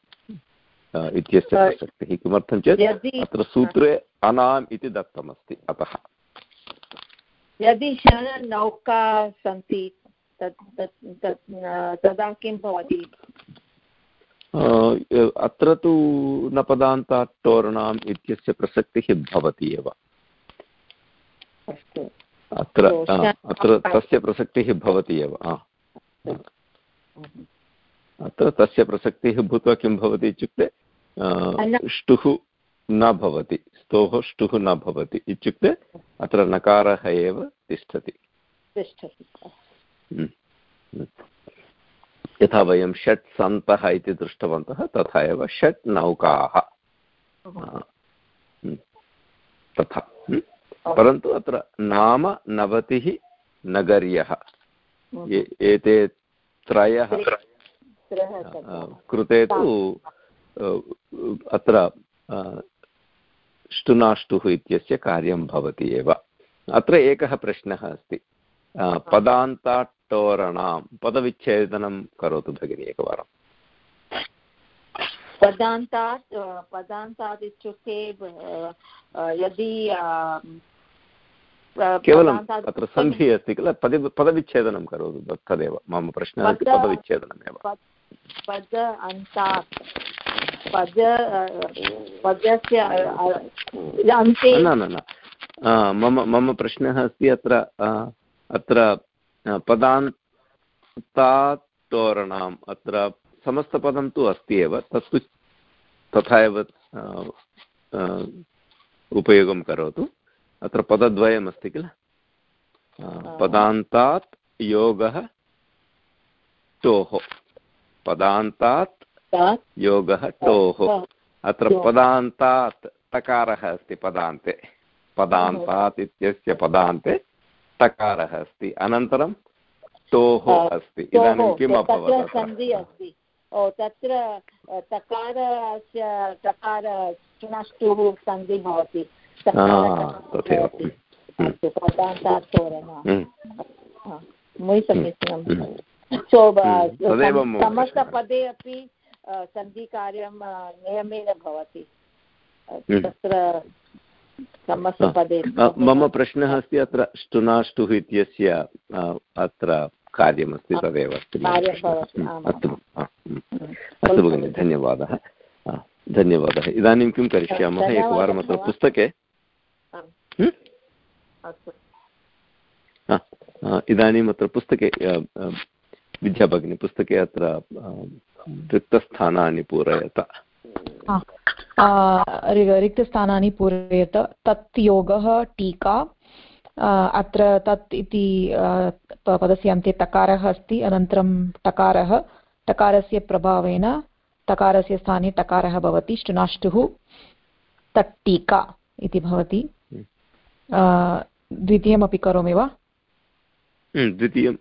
[SPEAKER 1] इत्यस्य प्रसक्तिः। किमर्थं चेत् अत्र सूत्रे अनाम् इति दत्तमस्ति अतः।
[SPEAKER 3] यदि नौका सन्ति तदा किं भवति
[SPEAKER 1] अत्र तु न पदान्ताट्टोरणाम् इत्यस्य प्रसक्तिः भवति एव। अत्र अत्र तस्य प्रसक्तिः भवति एव अत्र तस्य प्रसक्तिः भूत्वा किं भवति इत्युक्ते ष्टुः न भवति स्तोः ष्टुः न भवति इत्युक्ते अत्र नकारः एव तिष्ठति। हम्म। यथा वयं षट् सन्तः इति दृष्टवन्तः तथा एव षट् नौकाः। हम्म। तथा। परन्तु अत्र नाम नवतिः नगर्यः। एते त्रयः कृते तु अत्र ष्टुनाष्टुः इत्यस्य कार्यं भवति एव। अत्र एकः प्रश्नः अस्ति। पदान्ताट्टोरणां पदविच्छेदनं करोतु भगिनि एकवारं
[SPEAKER 3] पदान्तात् पदान्तात् इत्युक्ते यदि
[SPEAKER 1] केवलम् अत्र सन्धिः अस्ति किल? पद पदविच्छेदनं करोतु तदेव मम प्रश्नः अस्ति पदविच्छेदनमेव।
[SPEAKER 3] पद अन्तात् पद पदस्य
[SPEAKER 1] न न न मम मम प्रश्नः अस्ति अत्र अत्र पदान्तात् तोरणाम् अत्र समस्तपदं तु अस्ति एव तत्तु तथा एव उपयोगं करोतु। अत्र पदद्वयमस्ति किल? पदान्तात् योगः टोः। पदान्तात् योगः टोः। अत्र पदान्तात् तकारः अस्ति पदान्ते। पदान्तात् इत्यस्य पदान्ते। तकारः अस्ति। अनन्तरं टोः अस्ति। इदानीं किम् अभवत्
[SPEAKER 3] तत्र तकारस्य तकार चुनष्टुः सन्धि भवति। समीचीनं समस्तपदे अपि सन्धिकार्यं नियमेन भवति। तत्र समस्तपदे
[SPEAKER 1] मम प्रश्नः अस्ति अत्र ष्टुनाष्टुः इत्यस्य अत्र कार्यमस्ति तदेव अस्ति अस्तु अस्तु भगिनि धन्यवादः. धन्यवादः. इदानीं किं करिष्यामः? एकवारम् अत्र पुस्तके। इदानीम् अत्र पुस्तके विद्याभगिनी पुस्तके अत्र रिक्तस्थानानि पूरयत।
[SPEAKER 2] रिक्तस्थानानि पूरयत। तत् योगः टीका। अत्र तत् इति पदस्य अन्ते तकारः अस्ति। अनन्तरं टकारः। टकारस्य प्रभावेन टकारस्य स्थाने टकारः भवति। ष्टुनाष्टुः तट्टीका इति भवति। द्वितीयमपि करोमि वा?
[SPEAKER 1] द्वितीयं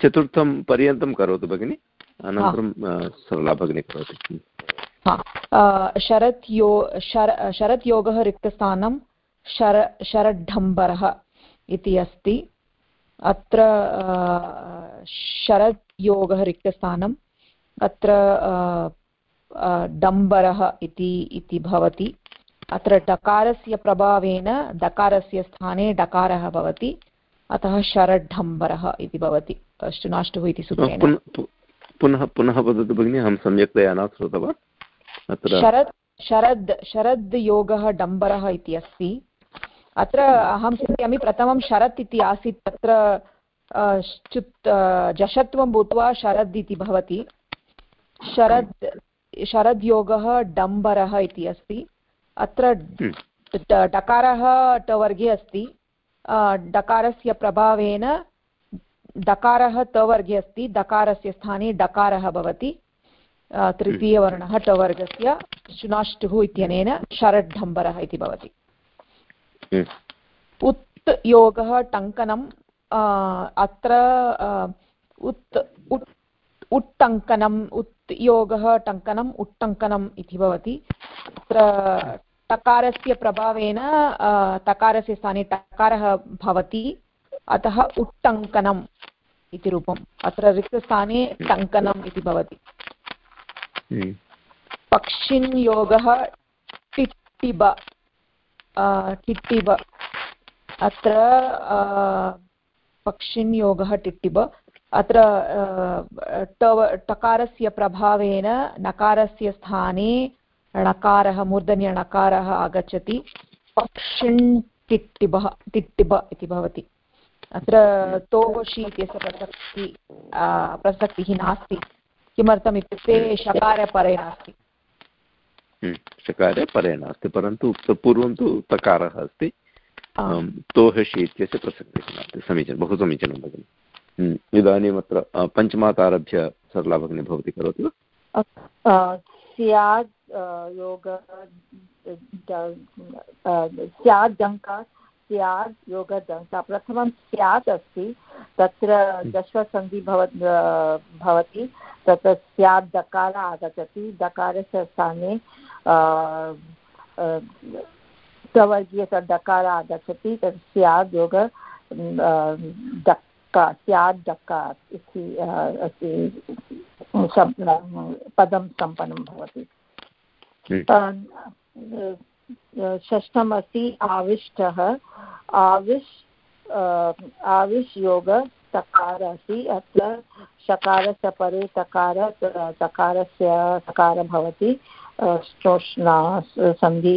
[SPEAKER 1] चतुर्थं पर्यन्तं करोतु भगिनि। अनन्तरं सरला भगिनी करोति।
[SPEAKER 2] शरत् यो, शर, शरत् योगः रिक्तस्थानं शर शरड्ढम्बरः इति अस्ति। अत्र शरत् रिक्तस्थानम् अत्र डम्बरः इति भवति। अत्र डकारस्य प्रभावेन डकारस्य स्थाने डकारः भवति। अतः शरड्ढम्बरः इति भवति। अष्टुनाष्टुः इति सूत्रेण।
[SPEAKER 1] पुनः पुनः वदतु भगिनि, अहं सम्यक्तया न श्रुतवान्।
[SPEAKER 2] अत्र शरद् शरद् शरद् योगः डम्बरः इति अस्ति। अत्र अहं चिन्तयामि प्रथमं शरत् इति आसीत् तत्र चुत् जषत्वं भूत्वा शरद् इति भवति। शरद् शरद्योगः डम्बरः इति अस्ति। अत्र डकारः टवर्गे अस्ति। डकारस्य प्रभावेन डकारः टवर्गे अस्ति डकारस्य स्थाने डकारः भवति। तृतीयवर्णः टवर्गस्य शुनाष्टुः इत्यनेन शरड्ढम्बरः इति भवति। उत् योगः टङ्कनम् अत्र उत् उट् उट्टङ्कनम् उत् योगः टङ्कनम् उट्टङ्कनम् इति भवति। अत्र टकारस्य प्रभावेन टकारस्य स्थाने टकारः भवति। अतः उट्टङ्कनम् इति रूपम्। अत्र रिक्तस्थाने टङ्कनम् इति भवति। पक्षिन् योगः टिट्टिब टिट्टिब अत्र पक्षिन् योगः टिट्टिब अत्र टव टकारस्य प्रभावेन नकारस्य स्थाने णकारः मूर्धन्यणकारः आगच्छति। पक्षिन् टिट्टिबः टिट्टिब इति भवति। अत्र तोषि इत्यस्य प्रसक्ति प्रसक्तिः नास्ति। किमर्थम् इत्युक्ते शकारपरे नास्ति
[SPEAKER 1] शकारे परे नास्ति परन्तु पूर्वं तु तकारः अस्ति। तोहषि इत्यस्य प्रसक्तिः नास्ति समीचीनं बहु समीचीनं भगिनि। इदानीम् अत्र पञ्चमात् आरभ्य सरला भगिनी भवती करोति
[SPEAKER 3] वा? स्याद् योग स्याद् स्यात् योगदन्ता प्रथमं स्यात् अस्ति तत्र दशसन्धि भवति तत्र स्यात् दकार आगच्छति। दकारस्य स्थाने प्रवर्गीय डकार आगच्छति तत् स्याद् योग डक्का स्याद् डक्का इति पदं सम्पन्नं भवति। षष्ठम् अस्ति आविष्टः। आविष् आविष् योग तकार अस्ति अत्र शकारस्य परे तकार तकारस्य तकार भवति श्लोष्णा सन्धि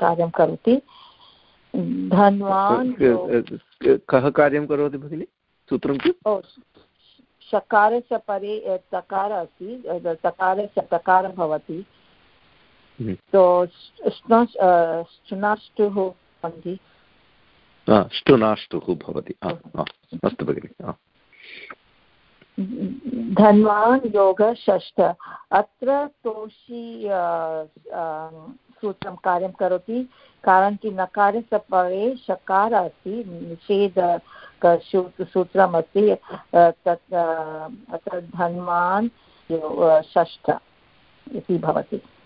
[SPEAKER 3] कार्यं करोति। धन्वान्
[SPEAKER 1] कः कार्यं करोति भगिनि? सूत्रं किम्?
[SPEAKER 3] शकारस्य परे तकार अस्ति तकारस्य तकार भवति। तो ष्टुनाष्टुः सन्ति
[SPEAKER 1] ष्टुनाष्टुः भवति। अस्तु भगिनि
[SPEAKER 3] धन्वान् योग षष्ठ। अत्र तोषी सूत्रं कार्यं करोति कारणं कि नकारस्य परे शकार अस्ति निषेध सूत्रमस्ति तत् अत्र धन्वान् षष्ठ इति भवति।
[SPEAKER 1] हम्म, हम्म।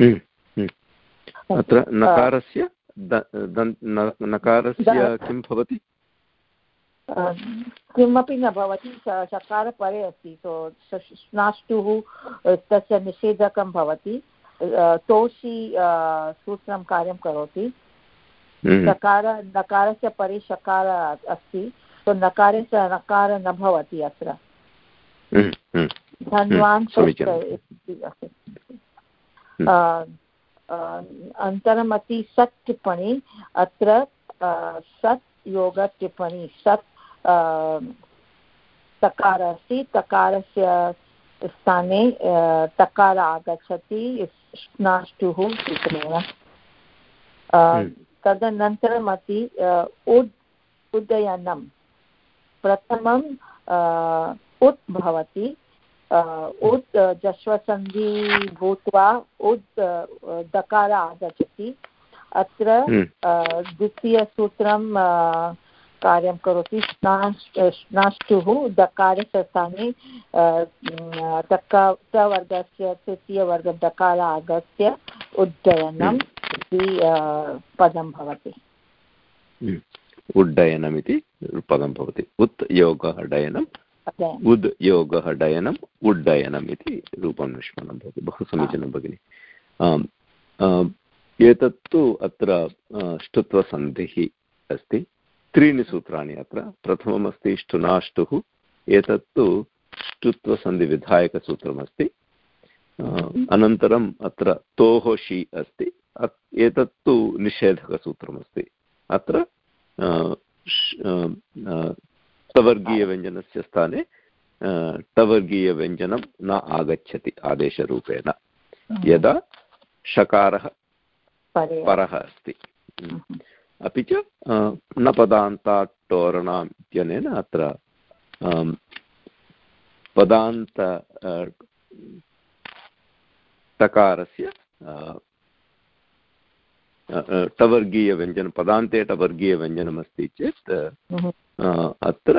[SPEAKER 1] अत्र नकारस्य नकारस्य किं भवति?
[SPEAKER 3] किमपि न भवति चकार परे अस्ति सो स्नाष्टुः तस्य निषेधकं भवति तोषि सूत्रं कार्यं करोति। चकार हम्म। नकारस्य परे शकार अस्ति तो नकारस्य नकार न भवति अत्र। हम्म, हम्म, धन्वान् अनन्तरमपि सत् टिप्पणी अत्र सत् योगटिप्पणी सत् तकार अस्ति तकारस्य स्थाने तकार आगच्छति स्नाष्टुः सूत्रेण हम्म। तदनन्तरमपि उद् उदयनं प्रथमं उत् भवति उत् जश्वसन्धि भूत्वा उत् दकार आगच्छति। अत्र हम्म। द्वितीयसूत्रं कार्यं करोति। स्नाष्टुः दकारस्य स्थाने वर्गस्य तृतीयवर्ग दकार आगत्य उड्डयनम् इति पदं भवति।
[SPEAKER 1] हम्म। उड्डयनमिति पदं भवति। उत् योगः डयनम्। उद् योगः डयनम् उड्डयनम् इति रूपं निष्पन्नं भवति बहु समीचीनं भगिनि एतत्तु अत्र ष्टुत्वसन्धिः अस्ति त्रीणि सूत्राणि अत्र प्रथममस्ति ष्टुनाष्टुः एतत्तु ष्टुत्वसन्धिविधायकसूत्रमस्ति अनन्तरम् अत्र तोः शि अस्ति एतत्तु निषेधकसूत्रमस्ति अत्र सवर्गीयव्यञ्जनस्य स्थाने टवर्गीयव्यञ्जनं न आगच्छति आदेशरूपेण। यदा षकारः परः। अस्ति। अपि च न पदान्ताट्टोरणाम् इत्यनेन अत्र पदान्त टकारस्य टवर्गीयव्यञ्जनं पदान्ते टवर्गीयव्यञ्जनमस्ति चेत् अत्र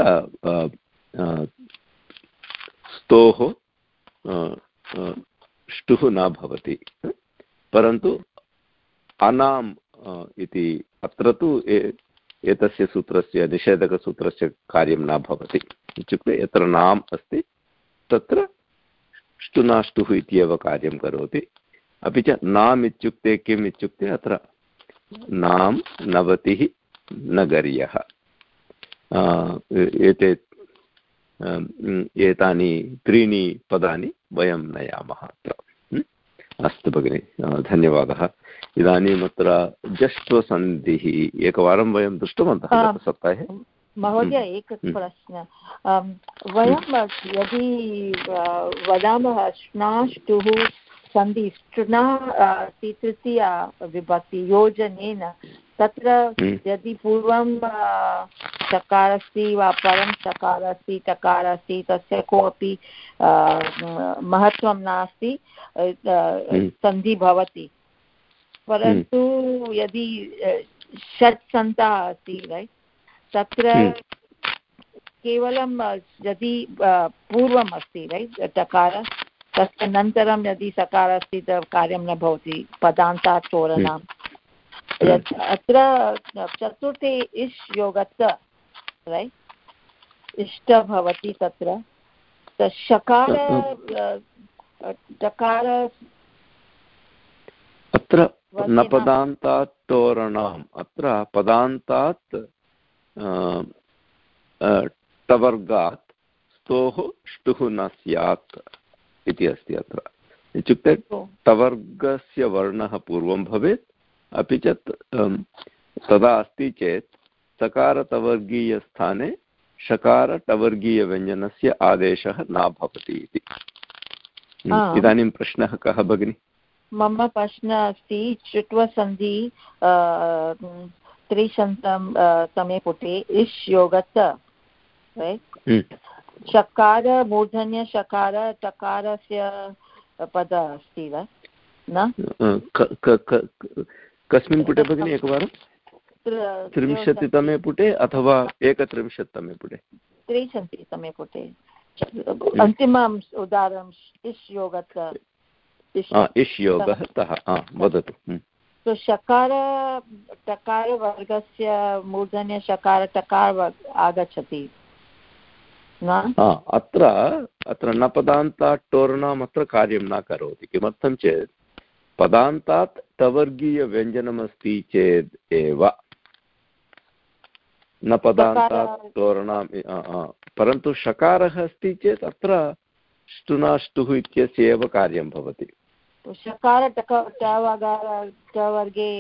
[SPEAKER 1] स्तोः ष्टुः न भवति। परन्तु अनाम् इति अत्र तु एतस्य सूत्रस्य निषेधकसूत्रस्य कार्यं न भवति। इत्युक्ते यत्र नाम् अस्ति तत्र ष्टुनाष्टुः इत्येव कार्यं करोति। अपि च नाम् इत्युक्ते किम् इत्युक्ते अत्र नाम नवतिः नगर्यः। एते एतानि त्रीणि पदानि वयं नयामः अत्र। अस्तु भगिनि धन्यवादः। इदानीम् अत्र जष्ट्वसन्धिः एकवारं वयं दृष्टवन्तः सप्ताहे?
[SPEAKER 3] महोदय एकः प्रश्नः। वयं यदि वदामः स्नाष्टुः सन्धि स्टृणा तृतीया विभक्ति योजनेन तत्र हम्म। यदि पूर्वं चकार अस्ति वा परं चकार अस्ति टकार अस्ति तस्य कोऽपि महत्त्वं नास्ति हम्म। सन्धि भवति परन्तु हम्म। यदि षट् सन्ताः अस्ति रैट् तत्र केवलं यदि पूर्वम् अस्ति रैट् टकार तस्य अनन्तरं यदि सकार अस्ति तत् कार्यं न भवति पदान्तात् चोरणाम्। अत्र चतुर्थे इष् योगस्य रैट् इष्ट भवति तत्र। शकार टकार
[SPEAKER 1] अत्र न पदान्तात् तोरणाम् अत्र पदान्तात् टवर्गात् स्तोः ष्टुः न स्यात्। इति अस्ति अत्र। इत्युक्ते टवर्गस्य वर्णः पूर्वं भवेत् अपि च तदा अस्ति चेत् सकारतवर्गीयस्थाने षकारटवर्गीयव्यञ्जनस्य आदेशः न भवति इति। इदानीं प्रश्नः कः भगिनि?
[SPEAKER 3] मम प्रश्नः अस्ति श्रुत्वसन्धि त्रिशन्तं तमे पुटे इष् योगत् चकार मूर्धन्य शकार टकारस्य पद अस्ति वा? न?
[SPEAKER 1] कस्मिन् पुटे भगिनि एकवारं? त्रिंशतितमे पुटे अथवा एकत्रिंशत्तमे पुटे?
[SPEAKER 3] त्रिंशतितमे पुटे। अन्तिमम् उदाहरणम् इष् योगः
[SPEAKER 1] इष् योगः तः वदतु।
[SPEAKER 3] तो शकार टकारवर्गस्य मूर्धन्य शकार टकार आगच्छति।
[SPEAKER 1] अत्र अत्र न पदान्तात् टोर्णाम् अत्र कार्यं न करोति किमर्थं चेत् पदान्तात् टवर्गीयव्यञ्जनमस्ति चेत् एव। न पदान्तात् टोर्णाम् परन्तु शकारः अस्ति चेत् अत्र ष्टुनाष्टुः इत्यस्य एव कार्यं भवति।
[SPEAKER 3] वर्गे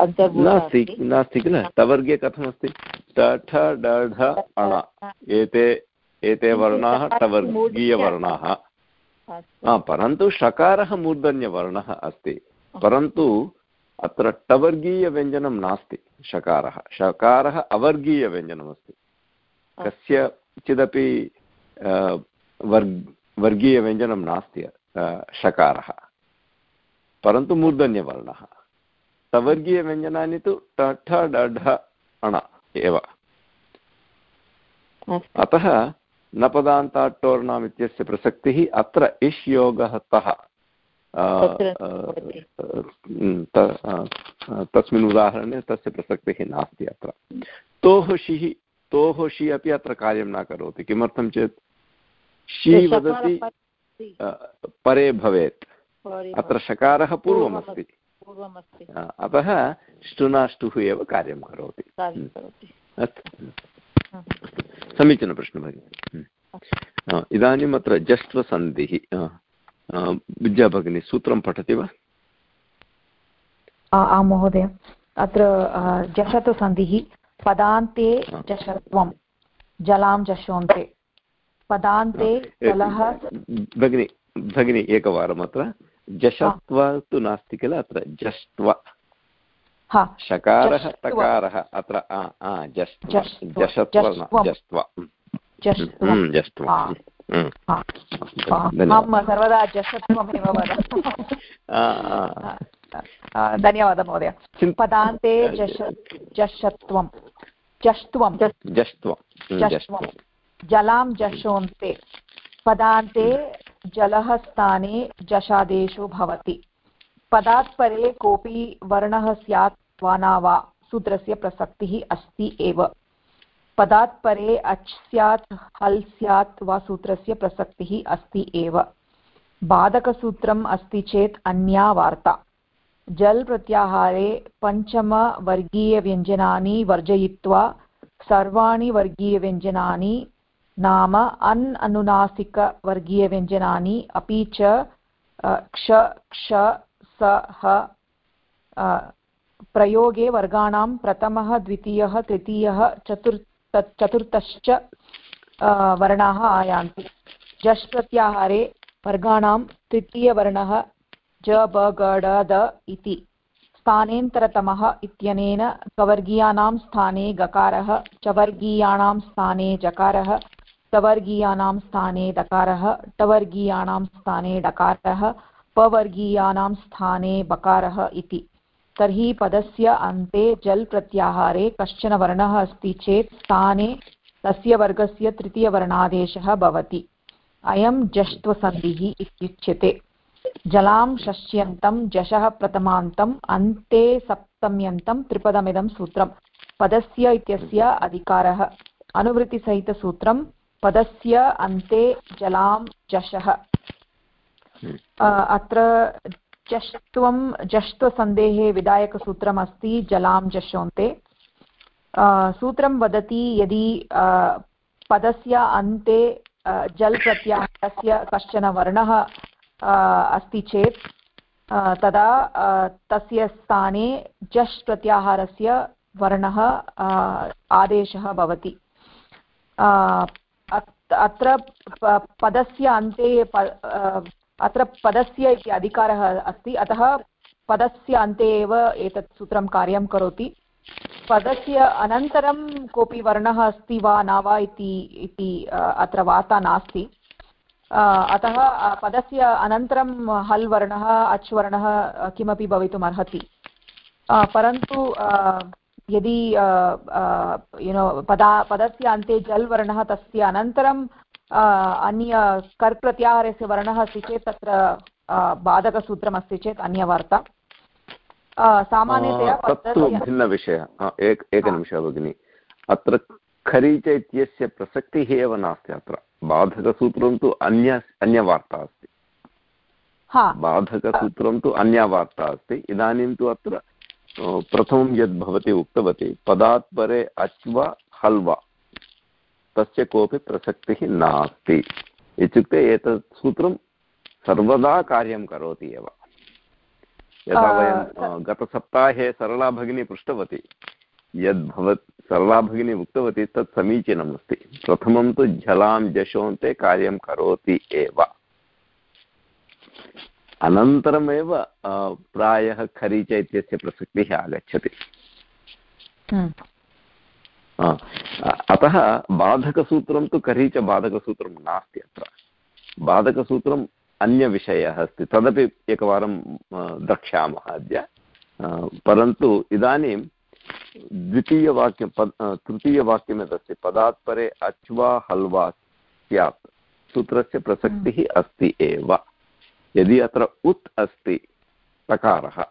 [SPEAKER 1] नास्ति नास्ति किल? टवर्गे कथमस्ति? टठ डढ अण। एते एते वर्णाः टवर्गीयवर्णाः परन्तु शकारः मूर्धन्यवर्णः अस्ति। परन्तु अत्र टवर्गीयव्यञ्जनं नास्ति शकारः। शकारः अवर्गीयव्यञ्जनमस्ति। कस्यचिदपि वर् वर्गीयव्यञ्जनं नास्ति शकारः। परन्तु मूर्धन्यवर्णः। सवर्गीयव्यञ्जनानि तु ठ डढ अण एव। अतः नपदान्ताट्टोर्णाम् इत्यस्य प्रसक्तिः अत्र इष् योगः तः तस्मिन् उदाहरणे तस्य प्रसक्तिः नास्ति अत्र। तोः शिः तोः शि अपि अत्र कार्यं न करोति। किमर्थं चेत् शि वदति परे भवेत्। अत्र शकारः पूर्वमस्ति। पूर्वमस्ति अतः ष्टुनाष्टुः एव कार्यं करोति। अस्तु। समीचीनप्रश्नः भगिनि। इदानीम् अत्र जस्त्वसन्धिः विद्या भगिनी सूत्रं पठति वा?
[SPEAKER 2] आं महोदय। अत्र जषत्वसन्धिः पदान्ते जषत्वं जलां जशोन्ते पदान्ते जलः
[SPEAKER 1] भगिनि भगिनि एकवारम् अत्र जषत्व तु नास्ति किल? अत्र जष्ट्व। शकारः तकारः अत्र
[SPEAKER 2] सर्वदा जषत्वमेव धन्यवादः महोदय। पदान्ते जषत्वं जष्ट्वं। जष्ट्वं। जलां जशोन्ते पदान्ते जलः स्थाने जशादेशो भवति। पदात् परे कोऽपि वर्णः स्यात् वा न वा सूत्रस्य प्रसक्तिः अस्ति एव। पदात् परे अच् स्यात्, हल् स्यात् वा सूत्रस्य प्रसक्तिः अस्ति एव। बाधकसूत्रम् अस्ति चेत् अन्या वार्ता। जल् प्रत्याहारे पञ्चमवर्गीयव्यञ्जनानि वर्जयित्वा सर्वाणि वर्गीयव्यञ्जनानि नाम अन् अनुनासिकवर्गीयव्यञ्जनानि, अपि च क्ष क्ष, सः प्रयोगे वर्गाणां प्रथमः, द्वितीयः, तृतीयः, चतुर्थ, चतुर्थश्च वर्णाः आयान्ति। जश् प्रत्याहारे वर्गाणां तृतीयवर्णः ज, ब, ग, ड, द इति। स्थानेन्तरतमः इत्यनेन कवर्गीयानां स्थाने गकारः चवर्गीयाणां स्थाने जकारः सवर्गीयानां स्थाने दकारः टवर्गीयाणां स्थाने डकारः, पवर्गीयानां स्थाने बकारः इति। तर्हि पदस्य अन्ते जल् प्रत्याहारे कश्चन वर्णः अस्ति चेत् स्थाने तस्य वर्गस्य तृतीयवर्णादेशः भवति। अयं जष्ट्वसन्धिः इत्युच्यते। जलां षष्यन्तं जशः प्रथमान्तम् अन्ते सप्तम्यन्तं, त्रिपदमिदं सूत्रं। पदस्य इत्यस्य अधिकारः। अनुवृत्तिसहितसूत्रं पदस्य अन्ते जलां जशः। हम्म। अत्र जष्ट्वं जष्ट्वसन्धेः विधायकसूत्रमस्ति जलां जशोन्ते। सूत्रं वदति यदि पदस्य अन्ते जल् प्रत्याहारस्य कश्चन वर्णः अस्ति चेत् तदा तस्य स्थाने जश् प्रत्याहारस्य वर्णः आदेशः भवति। अत्र पदस्य अन्ते अत्र पदस्य इति अधिकारः अस्ति, अतः पदस्य अन्ते एव एतत् सूत्रं कार्यं करोति। पदस्य अनन्तरं कोऽपि वर्णः अस्ति वा न वा इति अत्र वार्ता नास्ति। अतः पदस्य अनन्तरं हल् वर्णः, अच् वर्णः किमपि भवितुम् अर्हति परन्तु यदि युनो पदा पदस्य अन्ते जल् वर्णः तस्य अनन्तरं अन्य कर् प्रत्याहारस्य वर्णः अस्ति चेत् तत्र बाधकसूत्रमस्ति चेत् अन्यवार्ता। सामान्यतया
[SPEAKER 1] तत्तु भिन्नविषयः। एक एकनिमिषः भगिनि। अत्र खरीच इत्यस्य प्रसक्तिः एव नास्ति अत्र। बाधकसूत्रं तु अन्य अन्यवार्ता अस्ति। बाधकसूत्रं तु अन्यवार्ता अस्ति। इदानीं तु अत्र प्रथमं यद् भवती उक्तवती पदात् परे अच्वा हल्वा तस्य कोऽपि प्रसक्तिः नास्ति। इत्युक्ते एतत् सूत्रं सर्वदा कार्यं करोति एव। यदा वयं गतसप्ताहे सरला भगिनी पृष्टवती यद् भवत् सरला भगिनी उक्तवती तत् समीचीनम् अस्ति प्रथमं तु झलां जशोन्ते कार्यं करोति एव। अनन्तरमेव प्रायः खरीच इत्यस्य प्रसक्तिः आगच्छति। अतः बाधकसूत्रं तु खरीच बाधकसूत्रं नास्ति अत्र। बाधकसूत्रम् अन्यविषयः अस्ति। तदपि एकवारं द्रक्ष्यामः अद्य। परन्तु इदानीं द्वितीयवाक्यं पद् तृतीयवाक्यं यदस्ति पदात् परे अच्वा हल्वा स्यात्। सूत्रस्य प्रसक्तिः। अस्ति एव। यदि अत्र उत् अस्ति तकारः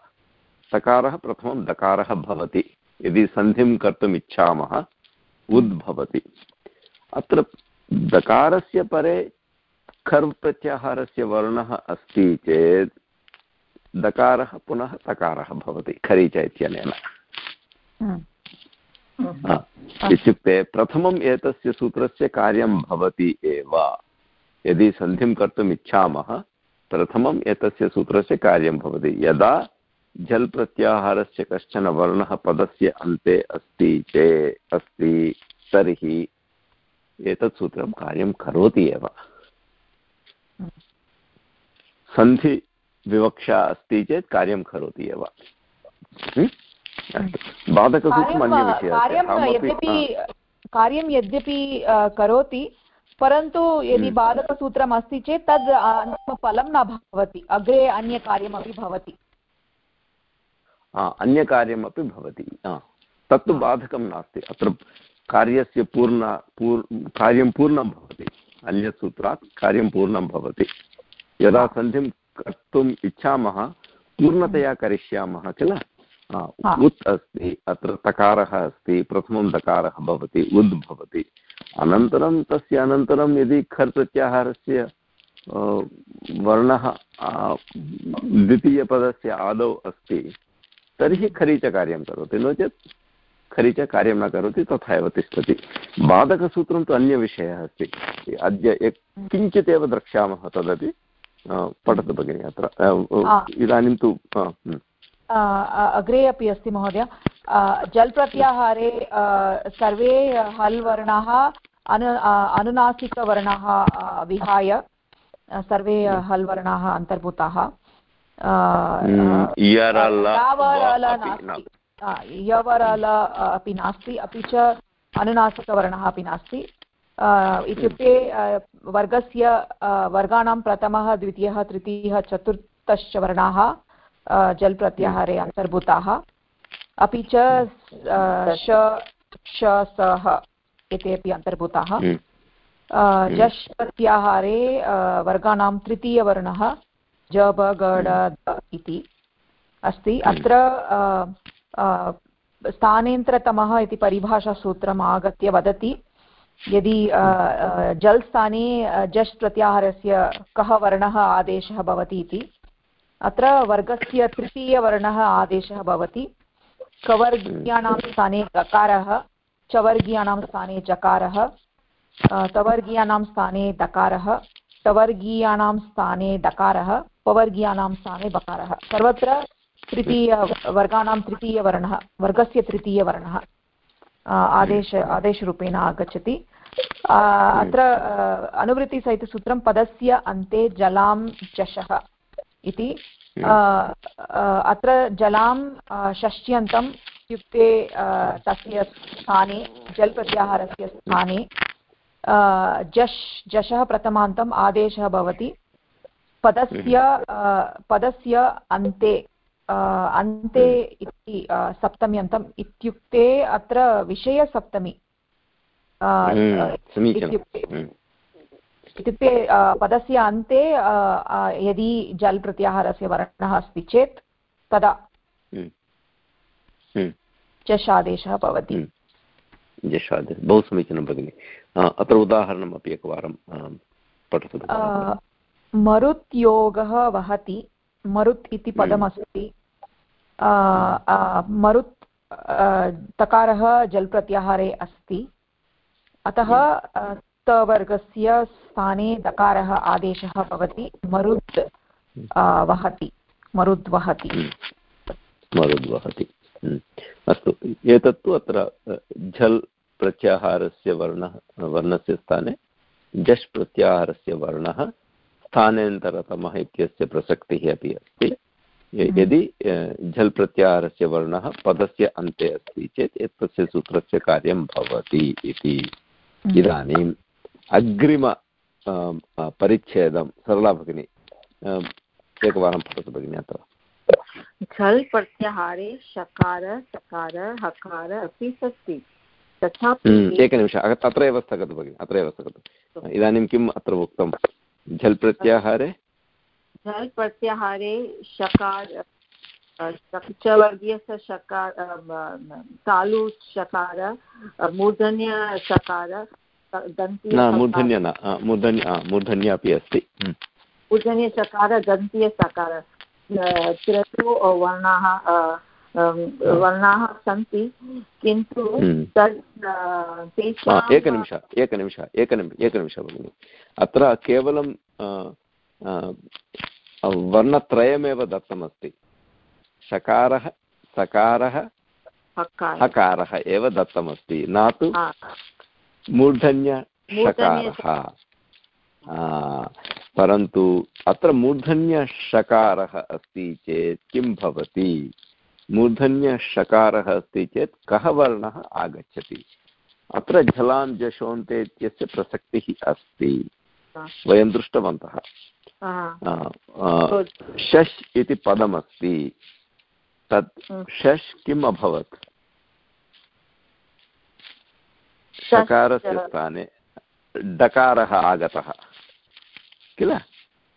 [SPEAKER 1] तकारः प्रथमं दकारः भवति। यदि सन्धिं कर्तुम् इच्छामः उद्भवति अत्र दकारस्य परे खर् प्रत्याहारस्य वर्णः अस्ति चेत् दकारः पुनः तकारः भवति खरीच इत्यनेन। इत्युक्ते प्रथमम् एतस्य सूत्रस्य कार्यं भवति एव। यदि सन्धिं कर्तुम् इच्छामः प्रथमम् एतस्य सूत्रस्य कार्यं भवति। यदा झल् प्रत्याहारस्य कश्चन वर्णः पदस्य अन्ते अस्ति चे अस्ति तर्हि एतत् सूत्रं कार्यं करोति एव। सन्धिविवक्षा अस्ति चेत् कार्यं करोति एव। बाधकसूत्रम्
[SPEAKER 2] अन्यविषयः कार्यं यद्यपि करोति परन्तु यदि हम्म। बाधकसूत्रम् अस्ति चेत् तद् अन्तिमफलं न भवति अग्रे अन्यकार्यमपि भवति।
[SPEAKER 1] अन्यकार्यमपि भवति तत्तु बाधकं नास्ति अत्र कार्यस्य पूर्ण पूर् कार्यं पूर्णं भवति अन्यत् सूत्रात् कार्यं पूर्णं भवति। यदा सन्धिं कर्तुम् इच्छामः पूर्णतया करिष्यामः किल? उत् अस्ति अत्र तकारः अस्ति प्रथमं दकारः भवति उद् भवति। अनन्तरं तस्य अनन्तरं यदि खर् प्रत्याहारस्य वर्णः द्वितीयपदस्य आदौ अस्ति तर्हि खरीचकार्यं करोति। नो चेत् खरीचकार्यं न करोति तथा एव तिष्ठति। बाधकसूत्रं तु अन्यविषयः अस्ति। अद्य एक किञ्चित् एव द्रक्ष्यामः तदपि पठतु भगिनि अत्र। इदानीं तु
[SPEAKER 2] अग्रे अपि अस्ति महोदय। जल् प्रत्याहारे सर्वे हल् वर्णाः अनु अनुनासिकवर्णाः विहाय सर्वे हल् वर्णाः अन्तर्भूताः यवरल अपि नास्ति। अपि च अनुनासिकवर्णः अपि नास्ति। इत्युक्ते वर्गस्य वर्गाणां प्रथमः द्वितीयः तृतीयः चतुर्थश्च वर्णाः। जल् प्रत्याहारे अन्तर्भूताः। अपि च श श सः एते अपि अन्तर्भूताः। हम्म। जश् प्रत्याहारे वर्गाणां तृतीयवर्णः ज ब गड इति अस्ति। हम्म। अत्र स्थानेन्तरतमः इति परिभाषासूत्रम् आगत्य वदति। यदि जल् स्थाने जश् प्रत्याहारस्य कः वर्णः आदेशः भवति इति। अत्र वर्गस्य तृतीयवर्णः आदेशः भवति। कवर्गीयाणां स्थाने गकारः चवर्गीयाणां स्थाने जकारः तवर्गीयाणां स्थाने दकारः तवर्गीयाणां स्थाने डकारः पवर्गीयाणां स्थाने बकारः। सर्वत्र तृतीयवर्गाणां तृतीयवर्णः, वर्गस्य तृतीयवर्णः आदेश, आदेशरूपेण आगच्छति। अत्र अनुवृत्तिसहितसूत्रं पदस्य अन्ते जलां चषः इति। अत्र जलां षष्ट्यन्तम् इत्युक्ते तस्य स्थाने जल् प्रत्याहारस्य स्थाने जश् जशः प्रथमान्तम् आदेशः भवति। पदस्य पदस्य अन्ते अन्ते इति सप्तम्यन्तम् इत्युक्ते अत्र विषयसप्तमी इत्युक्ते इत्युक्ते पदस्य अन्ते यदि जल् प्रत्याहारस्य वर्णः अस्ति चेत् तदा जश् आदेशः भवति।
[SPEAKER 1] जश् आदेशः बहु समीचीनं भगिनि। अत्र उदाहरणम् अपि एकवारं पठतु
[SPEAKER 2] मरुत्योगः वहति। मरुत् इति पदमस्ति। मरुत् तकारः जल्प्रत्याहारे अस्ति। अतः तवर्गस्य स्थाने दकारः आदेशः भवति मरुद् वहति मरुद् वहति
[SPEAKER 1] मरुद् वहति अस्तु एतत्तु अत्र झल् प्रत्याहारस्य वर्णः वर्णस्य स्थाने जश् प्रत्याहारस्य वर्णः स्थानेन्तरतमः इत्यस्य प्रसक्तिः अपि अस्ति। यदि झल् प्रत्याहारस्य वर्णः पदस्य अन्ते अस्ति चेत् एतस्य सूत्रस्य कार्यं भवति इति। हम्म। इदानीम् अग्रिम परिच्छेदं। सरला भगिनी एकवारं पठतु भगिनि अत्र।
[SPEAKER 3] झल् प्रत्याहारे शकार सकार हकार अपि सन्ति तथापि
[SPEAKER 1] हम्म, एकनिमिषः अत्र स्थगतु भगिनि अत्र एव स्थगतु। इदानीं किम् अत्र उक्तं? झल् प्रत्याहारे
[SPEAKER 3] झल् प्रत्याहारे शकार च वर्गीयस्य शकार तालु शकार मूर्धन्य शकार
[SPEAKER 1] मूर्धन्य न मूर्धन्य मूर्धन्य अपि अस्ति। हम्म।
[SPEAKER 3] मूर्धन्यशकार दन्तीयसकार त्रयो वर्णाः वर्णाः सन्ति किन्तु हम्म।
[SPEAKER 1] तत् एकनिमिष एकनिमिष एकनिमि एकनिमिष भगिनि। अत्र केवलं वर्णत्रयमेव दत्तमस्ति। शकारः सकारः हकारः। एव दत्तमस्ति। न तु मूर्धन्यषकारः परन्तु अत्र मूर्धन्यषकारः अस्ति चेत् किं भवति? मूर्धन्यषकारः अस्ति चेत् कः वर्णः आगच्छति? अत्र झलां जशोन्ते इत्यस्य प्रसक्तिः अस्ति। वयं दृष्टवन्तः। शश् इति पदमस्ति। तत् शश् किम् अभवत्? शकारस्य स्थाने डकारः आगतः। किल?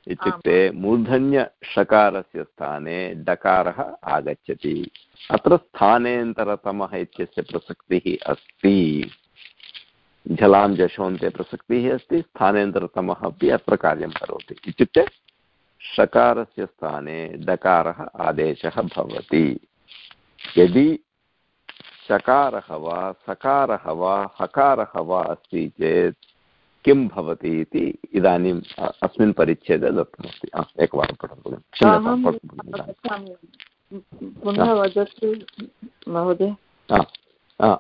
[SPEAKER 1] इत्युक्ते मूर्धन्यषकारस्य स्थाने डकारः आगच्छति। अत्र स्थानेन्तरतमः इत्यस्य प्रसक्तिः अस्ति। झलां जशोन्ते प्रसक्तिः अस्ति स्थानेन्तरतमः अपि अत्र कार्यं करोति। इत्युक्ते षकारस्य स्थाने डकारः आदेशः भवति। यदि चकारः वा सकारः वा हकारः वा अस्ति चेत् किं भवति इति इदानीम् अस्मिन् परिच्छेदे दत्तमस्ति. एकवारं पठतु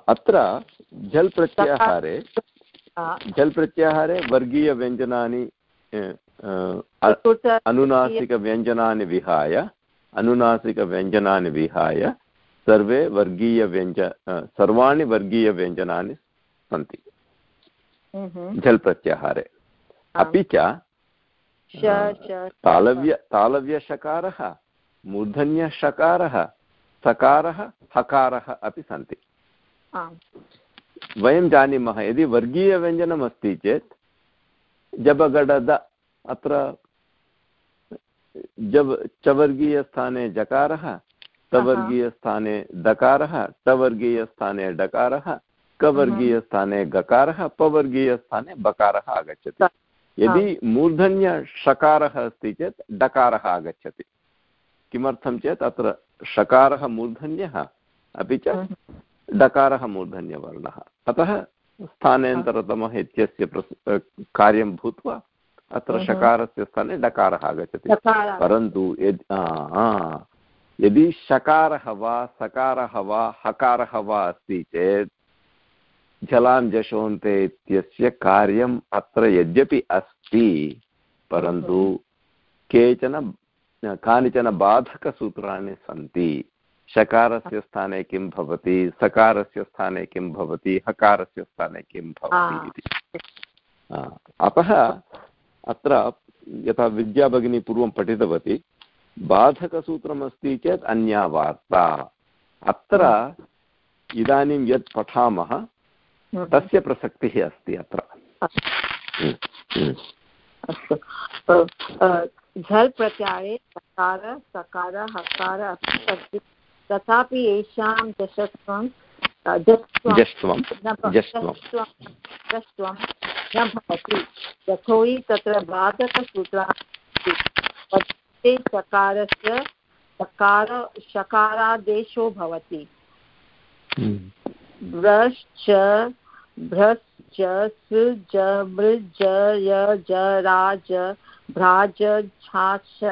[SPEAKER 1] अत्र जल् प्रत्याहारे जल् प्रत्याहारे वर्गीयव्यञ्जनानि अनुनासिकव्यञ्जनानि विहाय अनुनासिकव्यञ्जनानि विहाय सर्वे वर्गीयव्यञ्ज सर्वाणि वर्गीयव्यञ्जनानि सन्ति। झल् हम्म। प्रत्याहारे अपि च तालव्य तालव्यषकारः मूर्धन्यषकारः सकारः हकारः अपि सन्ति। वयं जानीमः यदि वर्गीयव्यञ्जनम् अस्ति चेत् जबगडद अत्र जब् चवर्गीयस्थाने जकारः तवर्गीयस्थाने दकारः टवर्गीयस्थाने डकारः कवर्गीयस्थाने गकारः पवर्गीयस्थाने बकारः आगच्छति। यदि मूर्धन्यषकारः अस्ति चेत् डकारः आगच्छति। किमर्थं चेत् अत्र षकारः मूर्धन्यः अपि च डकारः मूर्धन्यवर्णः। अतः स्थानेन्तरतमः इत्यस्य कार्यं भूत्वा अत्र षकारस्य स्थाने डकारः आगच्छति। परन्तु यदि यदि षकारः वा सकारः वा हकारः वा अस्ति चेत् जलां जशोन्ते इत्यस्य कार्यम् अत्र यद्यपि अस्ति परन्तु केचन कानिचन बाधकसूत्राणि सन्ति। शकारस्य स्थाने किं भवति सकारस्य स्थाने किं भवति हकारस्य स्थाने किं भवति इति। अतः अत्र यथा विद्या भगिनी पूर्वं पठितवती बाधकसूत्रमस्ति चेत् अन्या वार्ता। अत्र इदानीं यत् पठामः। तस्य प्रसक्तिः अस्ति अत्र।
[SPEAKER 3] अस्तु। झल् प्रत्यारे सकार सकार हकार अस्ति तथापि येषां दशत्वं
[SPEAKER 1] जस्त्वं
[SPEAKER 3] न भवति। यतोहि तत्र बाधकसूत्राणि चकारस्य चकार शकारादेशो भवति। ब्रश्च भ्रश्च सृज मृज यज राज भ्राज छाछ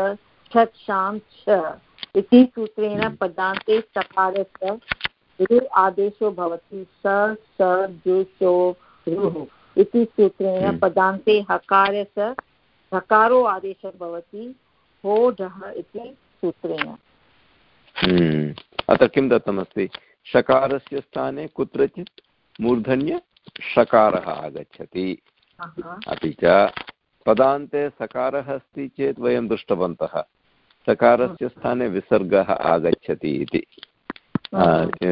[SPEAKER 3] छक्षां छ इति सूत्रेण पदान्ते सकारस्य रु आदेशो भवति स स जुसो रुः इति सूत्रेण हम्म। पदान्ते हकारस्य हकारो आदेशः भवति। होढः इति सूत्रेण।
[SPEAKER 1] हम्म। अत्र किं दत्तमस्ति? शकारस्य स्थाने कुत्रचित् मूर्धन्य शकारः आगच्छति। अपि च पदान्ते सकारः अस्ति चेत् वयं दृष्टवन्तः। सकारस्य स्थाने विसर्गः आगच्छति इति।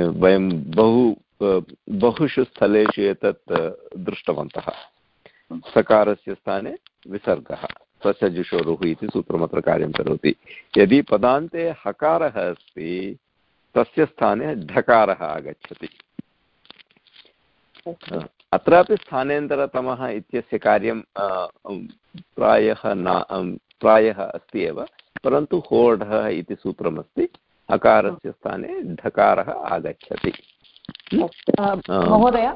[SPEAKER 1] वयं बहु बहुषु स्थलेषु एतत् दृष्टवन्तः। सकारस्य स्थाने विसर्गः। ससजुषोरुः इति सूत्रमत्र कार्यं करोति। यदि पदान्ते हकारः अस्ति तस्य स्थाने ढकारः आगच्छति। अत्रापि स्थानेन्तरतमः इत्यस्य कार्यं प्रायः न प्रायः अस्ति एव परन्तु होढः इति सूत्रमस्ति अकारस्य स्थाने ढकारः आगच्छति।
[SPEAKER 2] महोदय?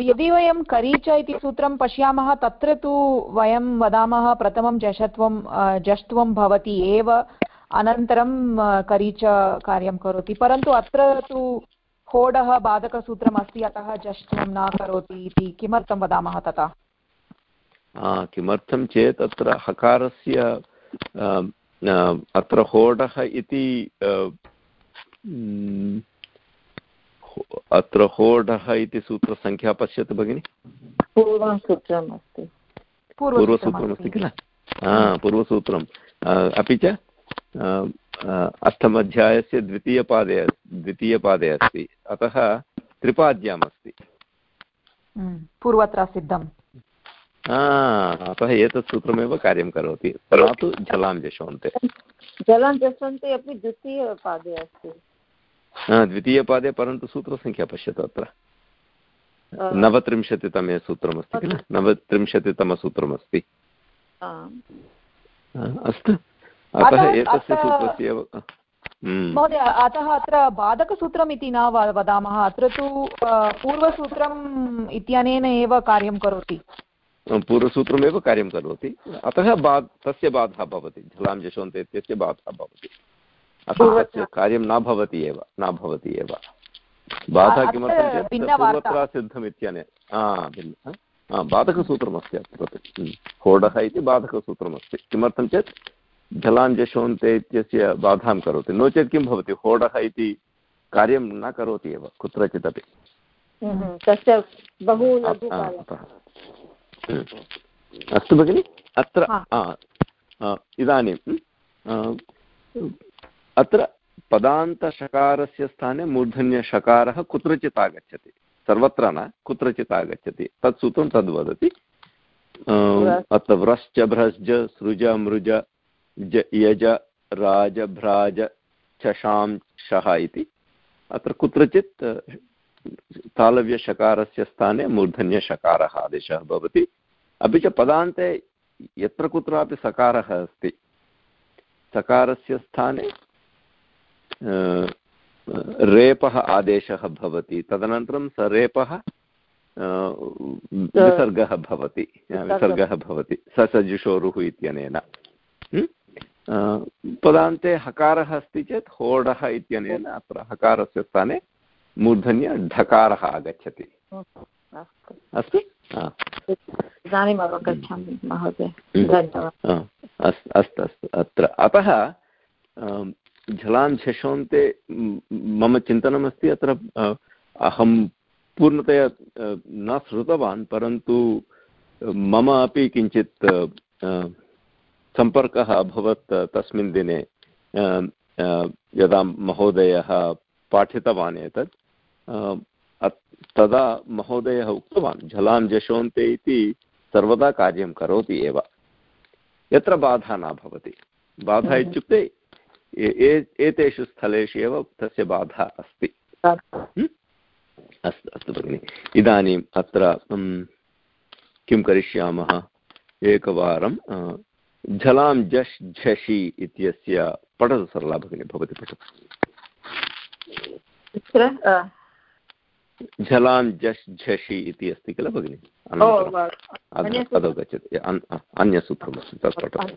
[SPEAKER 2] यदि वयं करीच इति सूत्रं पश्यामः, तत्र तु वयं वदामः, प्रथमं जषत्वं जष्ट्वं भवति एव, अनन्तरं करीच कार्यं करोति। परन्तु अत्र तु होडः बाधकसूत्रम् अस्ति अतः जष्ट्वं न करोति इति किमर्थं वदामः तथा?
[SPEAKER 1] किमर्थं चेत् अत्र हकारस्य अत्र होडः इति अत्र होढः इति सूत्रसङ्ख्या पश्यतु भगिनि।
[SPEAKER 3] पूर्वसूत्रमस्ति
[SPEAKER 1] पूर्वसूत्रमस्ति किल? पूर्वसूत्रम्। अपि च अष्टमध्यायस्य द्वितीयपादे द्वितीयपादे अस्ति। अतः त्रिपाद्याम् अस्ति
[SPEAKER 2] हम्म, पूर्वत्र सिद्धम्।
[SPEAKER 1] अतः एतत् सूत्रमेव कार्यं करोति। न तु जलां जशोन्ते।
[SPEAKER 3] जलां जशोन्ते अपि द्वितीयपादे अस्ति।
[SPEAKER 1] द्वितीयपादे परन्तु सूत्रसङ्ख्या पश्यतु अत्र. नवत्रिंशतितमे सूत्रमस्ति किल? नवत्रिंशतितमसूत्रमस्ति. अस्तु। अतः एतस्य सूत्रस्य एव
[SPEAKER 2] हम्म। महोदय अतः अत्र बाधकसूत्रम् इति न वदामः। अत्र तु पूर्वसूत्रम् इत्यनेन एव कार्यं करोति।
[SPEAKER 1] पूर्वसूत्रमेव कार्यं करोति। अतः बा तस्य बाधः भवति। झलां जशोन्त इत्यस्य बाधः भवति। अतः तस्य कार्यं न भवति एव न भवति एव। बाधः किमर्थं चेत् पूर्वत्र सिद्धम् इत्यनेन बाधकसूत्रमस्ति अत्र हम्म। होडः इति बाधकसूत्रमस्ति। किमर्थं चेत् जलाञ्जशोन्ते इत्यस्य बाधां करोति। नो चेत् किं भवति? होडः इति कार्यं न करोति एव कुत्रचिदपि
[SPEAKER 3] हम्म, तस्य बहु
[SPEAKER 1] हम्म। अस्तु भगिनि अत्र इदानीं अत्र पदान्तषकारस्य स्थाने मूर्धन्यषकारः कुत्रचित् आगच्छति। सर्वत्र न कुत्रचित् आगच्छति। तत् सूत्रं तद् वदति। अत्र व्रश्च भ्रश्च सृज मृज ज यज राज भ्राज चषां शः इति। अत्र कुत्रचित् तालव्यषकारस्य स्थाने मूर्धन्यषकारः आदेशः भवति। अपि च पदान्ते यत्र कुत्रापि सकारः अस्ति सकारस्य स्थाने रेपः आदेशः भवति। तदनन्तरं स रेपः विसर्गः भवति। विसर्गः। भवति। ससजुषोरुः इत्यनेन। पदान्ते हकारः अस्ति चेत् होडः इत्यनेन अत्र हकारस्य स्थाने मूर्धन्य ढकारः आगच्छति। अस्तु।
[SPEAKER 3] इदानीम् अवगच्छामि महोदय।
[SPEAKER 1] अस्तु अस्तु अत्र। अतः झलां झषोन्ते मम चिन्तनमस्ति अत्र अहं पूर्णतया न श्रुतवान् परन्तु मम अपि किञ्चित् सम्पर्कः अभवत् तस्मिन् दिने यदा महोदयः पाठितवान् एतत् तदा महोदयः उक्तवान् झलां जशोन्ते इति सर्वदा कार्यं करोति एव। यत्र बाधा न भवति। बाधा इत्युक्ते एतेषु स्थलेषु एव तस्य बाधा अस्ति। अस्तु अस्तु भगिनि। इदानीम् अत्र किं करिष्यामः? एकवारं झलां झष् झषि इत्यस्य पठतु सरला भगिनी भवती पठतु। झलां झष् झषि इति अस्ति किल भगिनि? अधो गच्छति अन्यसूत्रमस्ति तत् पठतु।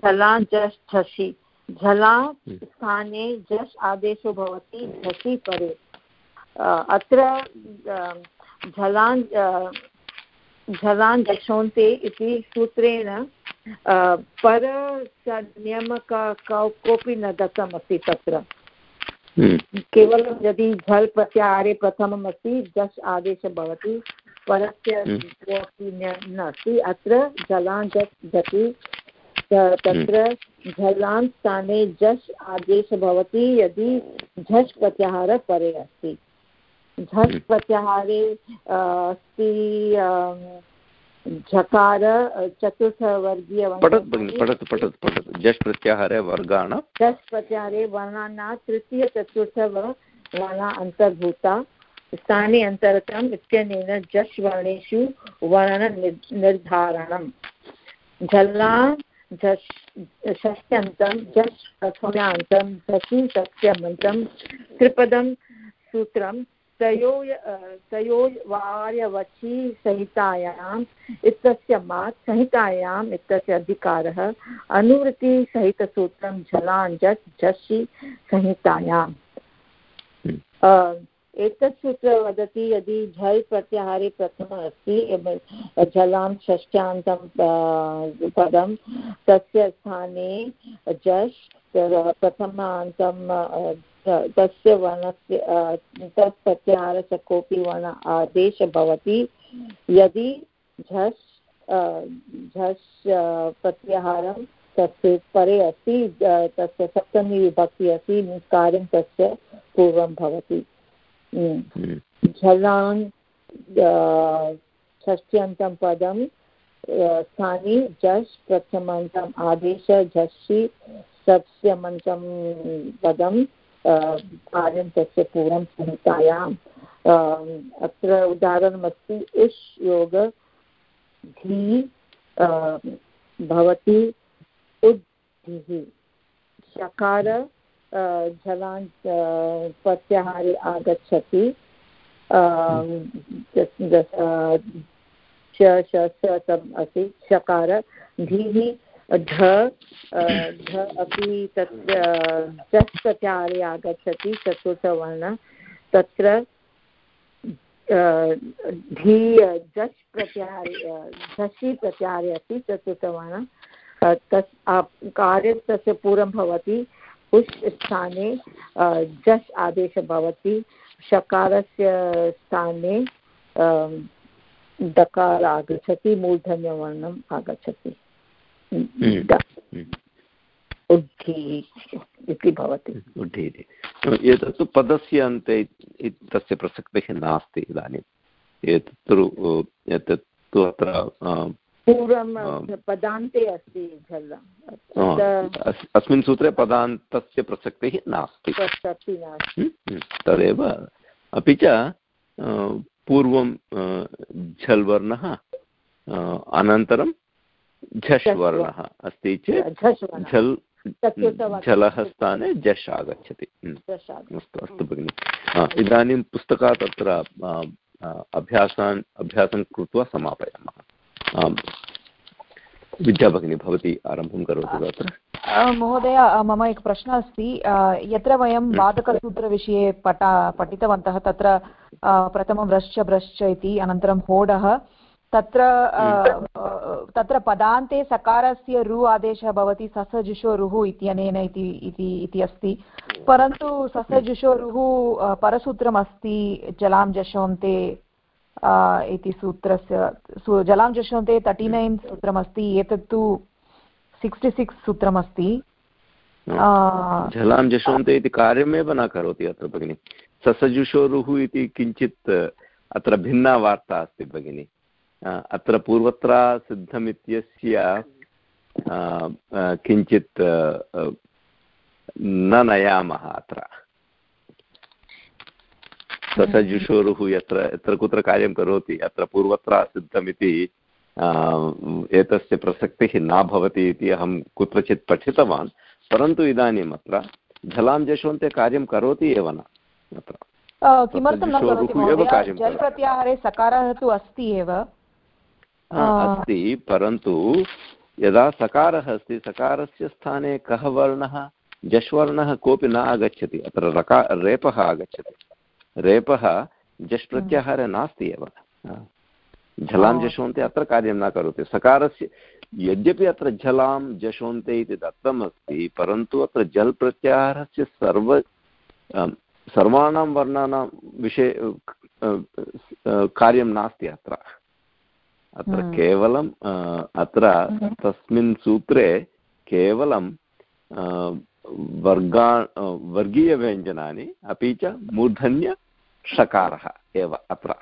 [SPEAKER 3] झला झष् झषि। झला स्थाने झष् आदेशो भवति झषि परे। अत्र झलान् झलान् झषोन्ते इति सूत्रेण पर नियम कोऽपि न दत्तमस्ति तत्र। हम्म। केवलं यदि झल् प्रत्याहारे प्रथमम् अस्ति जस् आदेशः भवति परस्य हम्म। कोऽपि नास्ति अत्र जलान् जस् झति तत्र झलान् स्थाने जस् आदेशः भवति यदि झस् प्रत्याहारः परे अस्ति। झस् हम्म। प्रत्याहारे अस्ति झकार चतुर्थवर्गीय
[SPEAKER 1] पठतु भगिनि पठतु पठतु प्रत्याहारे वर्गाणां।
[SPEAKER 3] जस् प्रत्याहारे वर्णानां तृतीयचतुर्थवर्णा अन्तर्भूता। स्थाने अन्तरतम् इत्यनेन जस् वर्णेषु वर्णनिर्धारणम् झल्ला झस् षष्ट्यन्तं जस् प्रथमान्तं झसि सत्यमन्तं त्रिपदं सूत्रं तयोः तयोः वार्यवचि संहितायाम् इत्यस्य मात् संहितायाम् इत्यस्य अधिकारः अनुवृत्तिसहितसूत्रं झलाञ्जस् झषि संहितायाम् हम्म। एतत् सूत्र वदति, यदि झल् प्रत्याहारे प्रथमः अस्ति झलां षष्ठ्यान्तं पदं, तस्य स्थाने झष् प्रथमान्तं तस्य वर्णस्य तत् प्रत्याहारस्य कोऽपि वर्ण आदेशः भवति यदि झस् झस् प्रत्याहारं तस्य परे अस्ति तस्य सप्तमी विभक्ति अस्ति कार्यं तस्य पूर्वं भवति। झलान् षष्ट्यन्तं पदं स्थाने झस् प्रथमान्तम् आदेश झषि सप्स्यमन्तं पदं कार्यं तस्य पूर्वं संहितायाम् अत्र उदाहरणमस्ति इष् योग धी भवति उद्धिः शकार जलान् प्रत्याहारे आगच्छति। अस्ति शकार धीः, ढ ढ अपि तत्र जस् प्रत्याहारे आगच्छति चतुर्थवर्ण तत्र धी जस् प्रत्याहारे झषि प्रत्याहारे अस्ति चतुर्थवर्ण तस् कार्यं तस्य पूर्वं भवति। उस् स्थाने जस् आदेशः भवति। शकारस्य स्थाने डकार आगच्छति मूर्धन्यवर्णम् आगच्छति। इति भवति
[SPEAKER 1] उड्ढि इति एतत् तु पदस्य अन्ते तस्य प्रसक्तिः नास्ति एतत् तु अत्र
[SPEAKER 3] पूर्वं पदान्ते अस्ति
[SPEAKER 1] अस्मिन् सूत्रे पदान्तस्य प्रसक्तिः नास्ति। तदेव। अपि च पूर्वं झल् वर्णः अनन्तरं झष् वर्णः अस्ति चेत् झल् झलः स्थाने झष् आगच्छति। अस्तु अस्तु भगिनि। इदानीं पुस्तकात् अत्र अभ्यासान् अभ्यासं कृत्वा समापयामः। विद्या भगिनी भवती आरम्भं करोतु तत्र
[SPEAKER 2] महोदय मम एकः प्रश्नः अस्ति। यत्र वयं वादकसूत्रविषये पठा पठितवन्तः तत्र प्रथमं व्रश्च भ्रश्च इति अनन्तरं होडः तत्र हम्म। तत्र पदान्ते सकारस्य रु आदेशः भवति ससजुषो रुः इत्यनेन इति इति अस्ति। परन्तु ससजुषो रुः परसूत्रम् अस्ति जलां जशोन्ते इति सूत्रस्य जलां जशोन्ते तर्टि नैन् सूत्रमस्ति एतत् तु सिक्स्टि सिक्स् सूत्रमस्ति
[SPEAKER 1] जलां जशोन्ते इति कार्यमेव न करोति अत्र भगिनि। ससजुषोरुः इति किञ्चित् अत्र भिन्ना वार्ता अस्ति भगिनि। अत्र पूर्वत्र सिद्धमित्यस्य किञ्चित् न नयामः अत्र। ससजुषोरुः यत्र यत्र कुत्र कार्यं करोति अत्र पूर्वत्र सिद्धमिति एतस्य प्रसक्तिः न भवति इति अहं कुत्रचित् पठितवान्। परन्तु इदानीम् अत्र झलां जशोन्ते कार्यं करोति एव न। अत्र
[SPEAKER 2] किमर्थं न करोति जल् सकारः तु अस्ति एव।
[SPEAKER 1] अस्ति परन्तु यदा सकारः अस्ति सकारस्य स्थाने कः वर्णः जश्वर्णः कोऽपि न आगच्छति अत्र रका रेपः आगच्छति। रेपः जश् प्रत्याहारे नास्ति एव। झलां जशोन्ते अत्र कार्यं न करोति। सकारस्य यद्यपि अत्र झलां जशोन्ते इति दत्तम् अस्ति परन्तु अत्र जल् प्रत्याहारस्य सर्व सर्वाणां वर्णानां विषये कार्यं नास्ति अत्र। अत्र हम्म। केवलं अत्र हम्म। तस्मिन् सूत्रे केवलं वर्गा वर्गीयव्यञ्जनानि अपि च मूर्धन्यषकारः एव अत्र।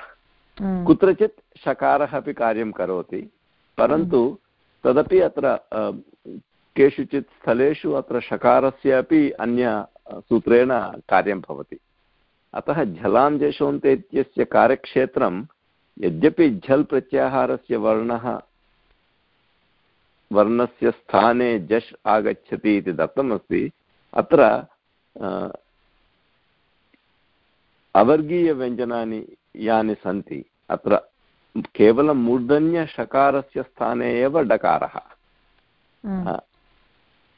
[SPEAKER 1] हम्म। कुत्रचित् षकारः अपि कार्यं करोति परन्तु तदपि अत्र केषुचित् स्थलेषु अत्र षकारस्य अपि अन्य सूत्रेण कार्यं भवति। अतः झलां जशोन्ते इत्यस्य कार्यक्षेत्रं यद्यपि झल् प्रत्याहारस्य वर्णः वर्णस्य स्थाने जश् आगच्छति इति दत्तमस्ति अत्र अवर्गीयव्यञ्जनानि यानि सन्ति अत्र केवलं मूर्धन्यषकारस्य स्थाने एव डकारः हम्म।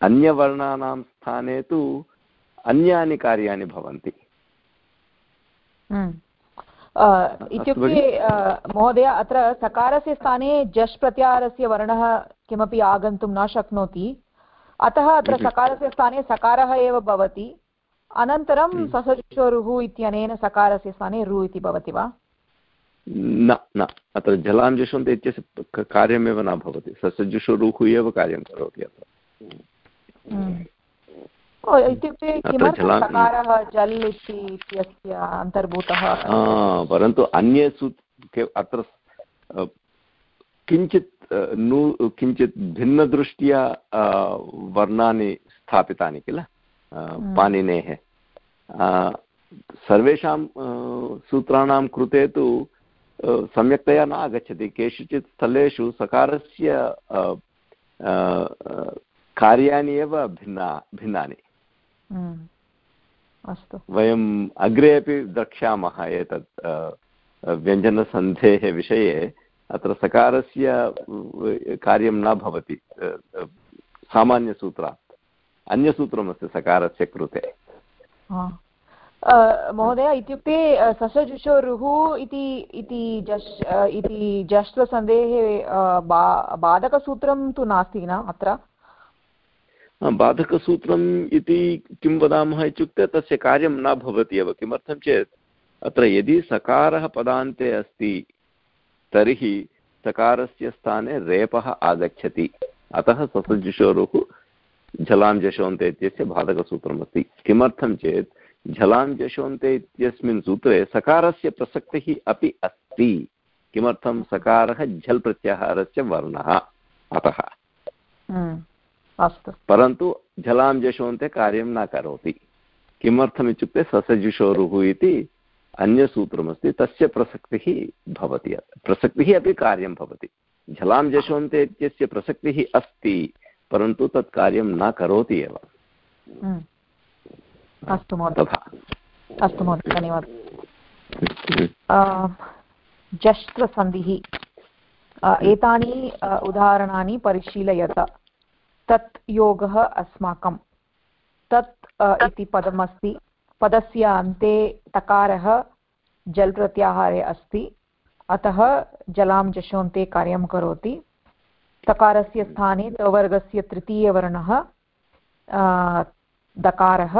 [SPEAKER 1] अन्यवर्णानां स्थाने तु अन्यानि कार्याणि भवन्ति
[SPEAKER 2] हम्म। इत्युक्ते महोदय अत्र सकारस्य स्थाने जश् प्रत्याहारस्य वर्णः किमपि आगन्तुं न शक्नोति अतः अत्र सकारस्य स्थाने सकारः एव भवति अनन्तरं ससजुषोरुः इत्यनेन सकारस्य स्थाने रु इति भवति वा?
[SPEAKER 1] न न। अत्र जलां जुषन्त इत्यस्य कार्यमेव न भवति। ससजुषुरुः एव कार्यं करोति अत्र।
[SPEAKER 2] इत्युक्ते किमर्थं जल् इत्यस्य अन्तर्भूतः?
[SPEAKER 1] परन्तु अन्येषु अत्र किञ्चित् नू किञ्चित् भिन्नदृष्ट्या वर्णानि स्थापितानि किल? हम्म। पाणिनेः सर्वेषां सूत्राणां कृते तु सम्यक्तया न आगच्छति। केषुचित् स्थलेषु सकारस्य कार्याणि एव भिन्ना भिन्नानि।
[SPEAKER 2] हम्म। अस्तु।
[SPEAKER 1] वयम् अग्रे अपि द्रक्ष्यामः एतत् व्यञ्जनसन्धेः विषये। अत्र सकारस्य कार्यं न भवति सामान्यसूत्रात्। अन्यसूत्रमस्ति सकारस्य कृते।
[SPEAKER 2] महोदय इत्युक्ते ससजुषोरुः इति इति जश् इति जश्वसन्धेः बा बाधकसूत्रं तु नास्ति न अत्र?
[SPEAKER 1] बाधकसूत्रम् इति किं वदामः इत्युक्ते तस्य कार्यं न भवति एव। किमर्थं चेत् अत्र यदि सकारः पदान्ते अस्ति तर्हि सकारस्य स्थाने रेपः आगच्छति। अतः ससजुषोरुः झलां जशोन्ते इत्यस्य बाधकसूत्रमस्ति किमर्थं चेत् झलां जशोन्ते इत्यस्मिन् सूत्रे सकारस्य प्रसक्तिः अपि अस्ति। किमर्थं? सकारः झल् प्रत्याहारस्य वर्णः। अतः।
[SPEAKER 2] हम्म। अस्तु।
[SPEAKER 1] परन्तु जलां जशोन्ते कार्यं न करोति। किमर्थमित्युक्ते ससजुषोरुः इति अन्यसूत्रमस्ति। तस्य प्रसक्तिः भवति। प्रसक्तिः अपि कार्यं भवति। झलां जशोन्ते इत्यस्य प्रसक्तिः अस्ति। परन्तु तत् कार्यं न करोति एव।
[SPEAKER 2] हम्म। अस्तु महोदय। अस्तु महोदय धन्यवादः। जष्ट्रसन्धिः एतानि उदाहरणानि परिशीलयत। तत् योगः अस्माकं। तत् इति पदमस्ति। पदस्य अन्ते तकारः जल् प्रत्याहारे अस्ति। अतः जलां जशोन्ते कार्यं करोति। तकारस्य स्थाने तवर्गस्य तृतीयवर्णः दकारः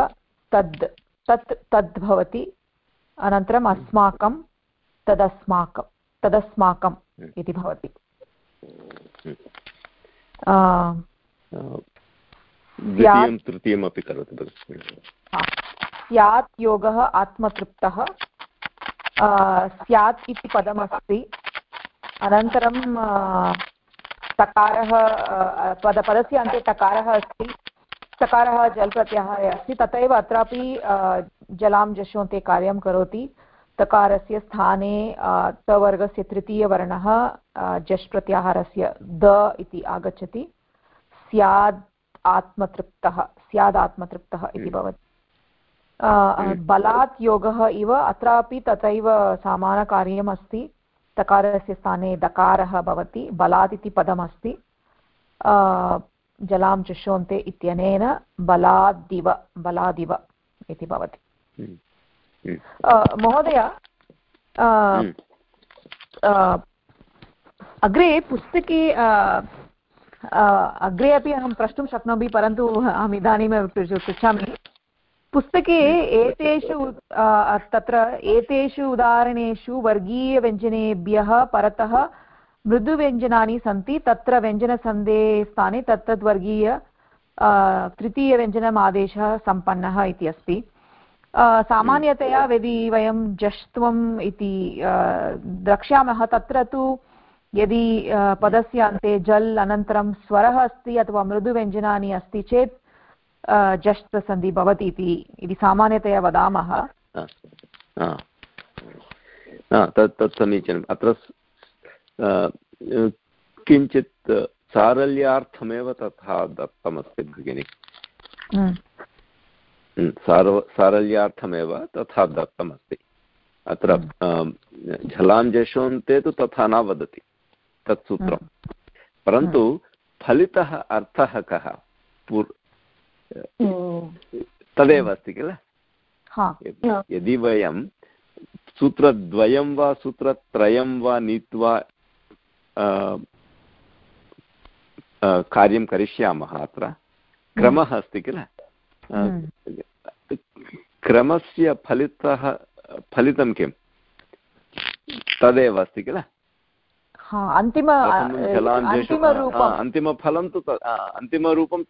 [SPEAKER 2] तद् तत् तद् भवति। अनन्तरम् अस्माकं तदस्माकं तदस्माकम् इति भवति।
[SPEAKER 1] द्वितीयं तृतीयमपि करोतु
[SPEAKER 2] स्यात् योगः आत्मतृप्तः। स्यात् इति पदमस्ति। अनन्तरं तकारः पद पदस्य अन्ते तकारः अस्ति। चकारः जल् प्रत्याहारे अस्ति। तथैव अत्रापि जलां जशोन्ते कार्यं करोति। तकारस्य स्थाने तवर्गस्य तृतीयवर्णः जश् प्रत्याहारस्य द इति आगच्छति। स्याद् आत्मतृप्तः स्यादात्मतृप्तः इति हम्म। भवति। हम्म। बलात् योगः इव। अत्रापि तथैव समानकार्यम् अस्ति तकारस्य स्थाने दकारः भवति बलात् इति पदमस्ति जलां चुषोन्ते इत्यनेन बलादिव बलादिव इति भवति। हम्म। महोदय अग्रे पुस्तके अग्रे अपि अहं प्रष्टुं शक्नोमि परन्तु अहम् इदानीमेव पृच्छामि। पुस्तके एतेषु तत्र एतेषु उदाहरणेषु वर्गीयव्यञ्जनेभ्यः परतः मृदुव्यञ्जनानि सन्ति तत्र व्यञ्जनसन्धे स्थाने तत्तद्वर्गीय तृतीयव्यञ्जनम् आदेशः सम्पन्नः इति अस्ति। सामान्यतया यदि वयं जष्ट्वम् इति द्रक्ष्यामः तत्र तु यदि पदस्य अन्ते जल् अनन्तरं स्वरः अस्ति अथवा मृदुव्यञ्जनानि अस्ति चेत् जश् सन्धि भवति इति सामान्यतया वदामः
[SPEAKER 1] तत् तत् समीचीनम् अत्र किञ्चित् सारल्यार्थमेव तथा दत्तमस्ति भगिनि सार सारल्यार्थमेव तथा दत्तमस्ति अत्र झलाञ्जशोन्ते तु तथा न वदति तत् सूत्रं परन्तु फलितः अर्थः कः पूर् तदेव अस्ति किल? यदि वयं सूत्रद्वयं वा सूत्रत्रयं वा नीत्वा कार्यं करिष्यामः अत्र क्रमः अस्ति किल? क्रमस्य फलितः फलितं किं? तदेव अस्ति किल? अन्तिमफलं तु अन्तिमरूपं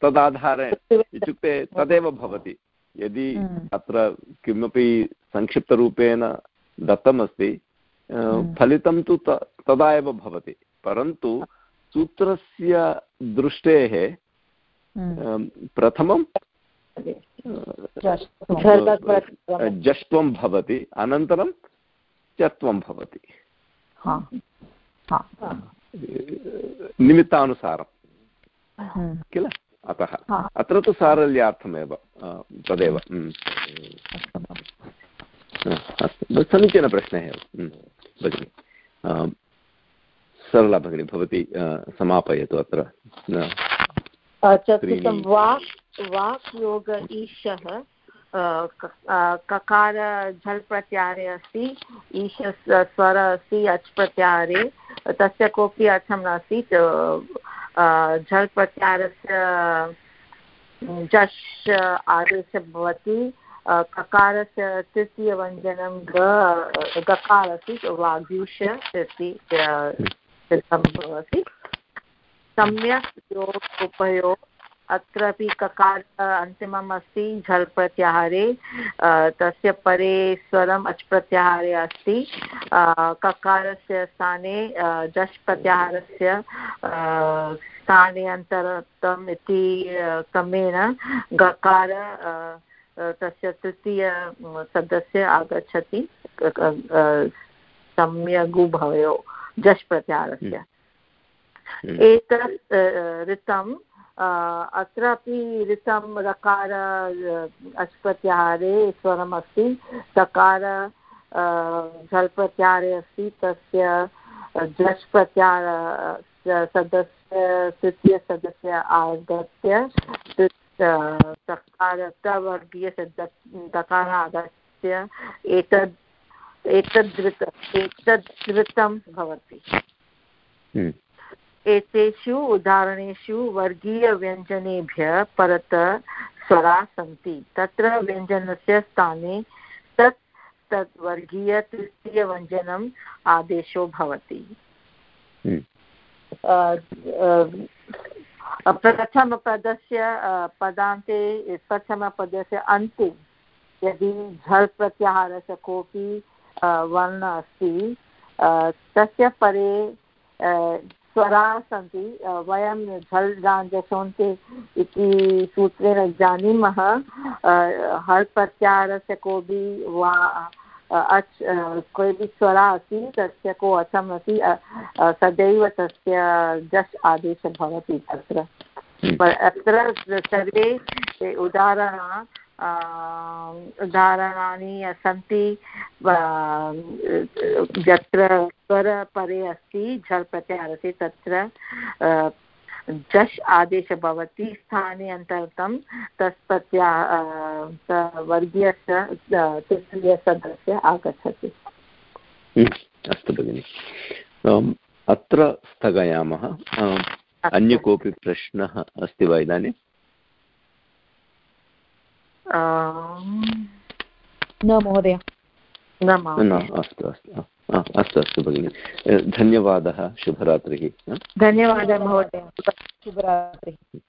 [SPEAKER 1] तदाधारे इत्युक्ते तदेव भवति यदि हम्म। अत्र किमपि संक्षिप्तरूपेण दत्तमस्ति हम्म। फलितं तु तदा एव भवति परन्तु सूत्रस्य दृष्टेः हम्म। प्रथमं जष्ट्वं भवति अनन्तरं चत्वं भवति निमित्तानुसारं। किल अतः अत्र तु सारल्यार्थमेव तदेव। अस्तु समीचीनप्रश्नः एव। भगिनि सरला भगिनी भवती समापयतु अत्र
[SPEAKER 3] वाक् वाक् योग ईशः ककार झल् प्रत्याहारे अस्ति ईश स्वर अस्ति अच् प्रत्याहारे तस्य कोऽपि अर्थं नास्ति झल् प्रत्याहारस्य झष् आदेशः भवति ककारस्य तृतीयव्यञ्जनं ग गकार वाग्युष इति इति भवति। सम्यक् उपयोग अत्रापि ककार अन्तिमम् अस्ति झल् प्रत्याहारे तस्य परे स्वरम् अच् प्रत्याहारे अस्ति। ककारस्य स्थाने जश् प्रत्याहारस्य स्थाने अन्तरतम् इति क्रमेण गकार तस्य तृतीय सदस्य आगच्छति। सम्यगु भवयो जश् प्रत्याहारस्य। हम्म। एतत् ऋतं अत्रापि ऋतं रकार अच्प्रत्याहारे स्वरमस्ति। सकार झल् प्रत्याहारे अस्ति। तस्य झस् प्रत्याहार सदस्य, तृतीयसदस्य आगत्य सकार आगत्य, एतद् एतद् एतद् भवति। हम्म। एतेषु उदाहरणेषु वर्गीयव्यञ्जनेभ्यः परतः स्वराः सन्ति तत्र व्यञ्जनस्य स्थाने तत् तत् वर्गीयतृतीयव्यञ्जनम् आदेशो भवति हम्म। प्रथमपदस्य पदान्ते प्रथमपदस्य अन्ते यदि झल् प्रत्याहारस्य कोऽपि वर्णः अस्ति तस्य परे स्वराः सन्ति। वयं झल् जसोन्ते इति सूत्रेण जानीमः। हल् प्रत्याहारस्य कोऽपि वा अच् कोऽपि स्वरा अस्ति तस्य को अचम् अस्ति सदैव तस्य जस् आदेशः भवति तत्र। अत्र सर्वे उदाहरण उदाहरणानि सन्ति यत्र स्वरपरे अस्ति झल् प्रत्याहारस्य तत्र जश् आदेशः भवति स्थाने अन्तर्गतं तस् प्रत्या वर्गीयस्य तृतीयसदस्य आगच्छति।
[SPEAKER 1] अस्तु भगिनि। अत्र स्थगयामः। अन्य कोऽपि प्रश्नः अस्ति वा इदानीं?
[SPEAKER 2] न महोदय।
[SPEAKER 1] न अस्तु अस्तु अस्तु अस्तु भगिनि। धन्यवादः शुभरात्रिः
[SPEAKER 3] धन्यवादः महोदय।
[SPEAKER 2] शुभरात्रिः।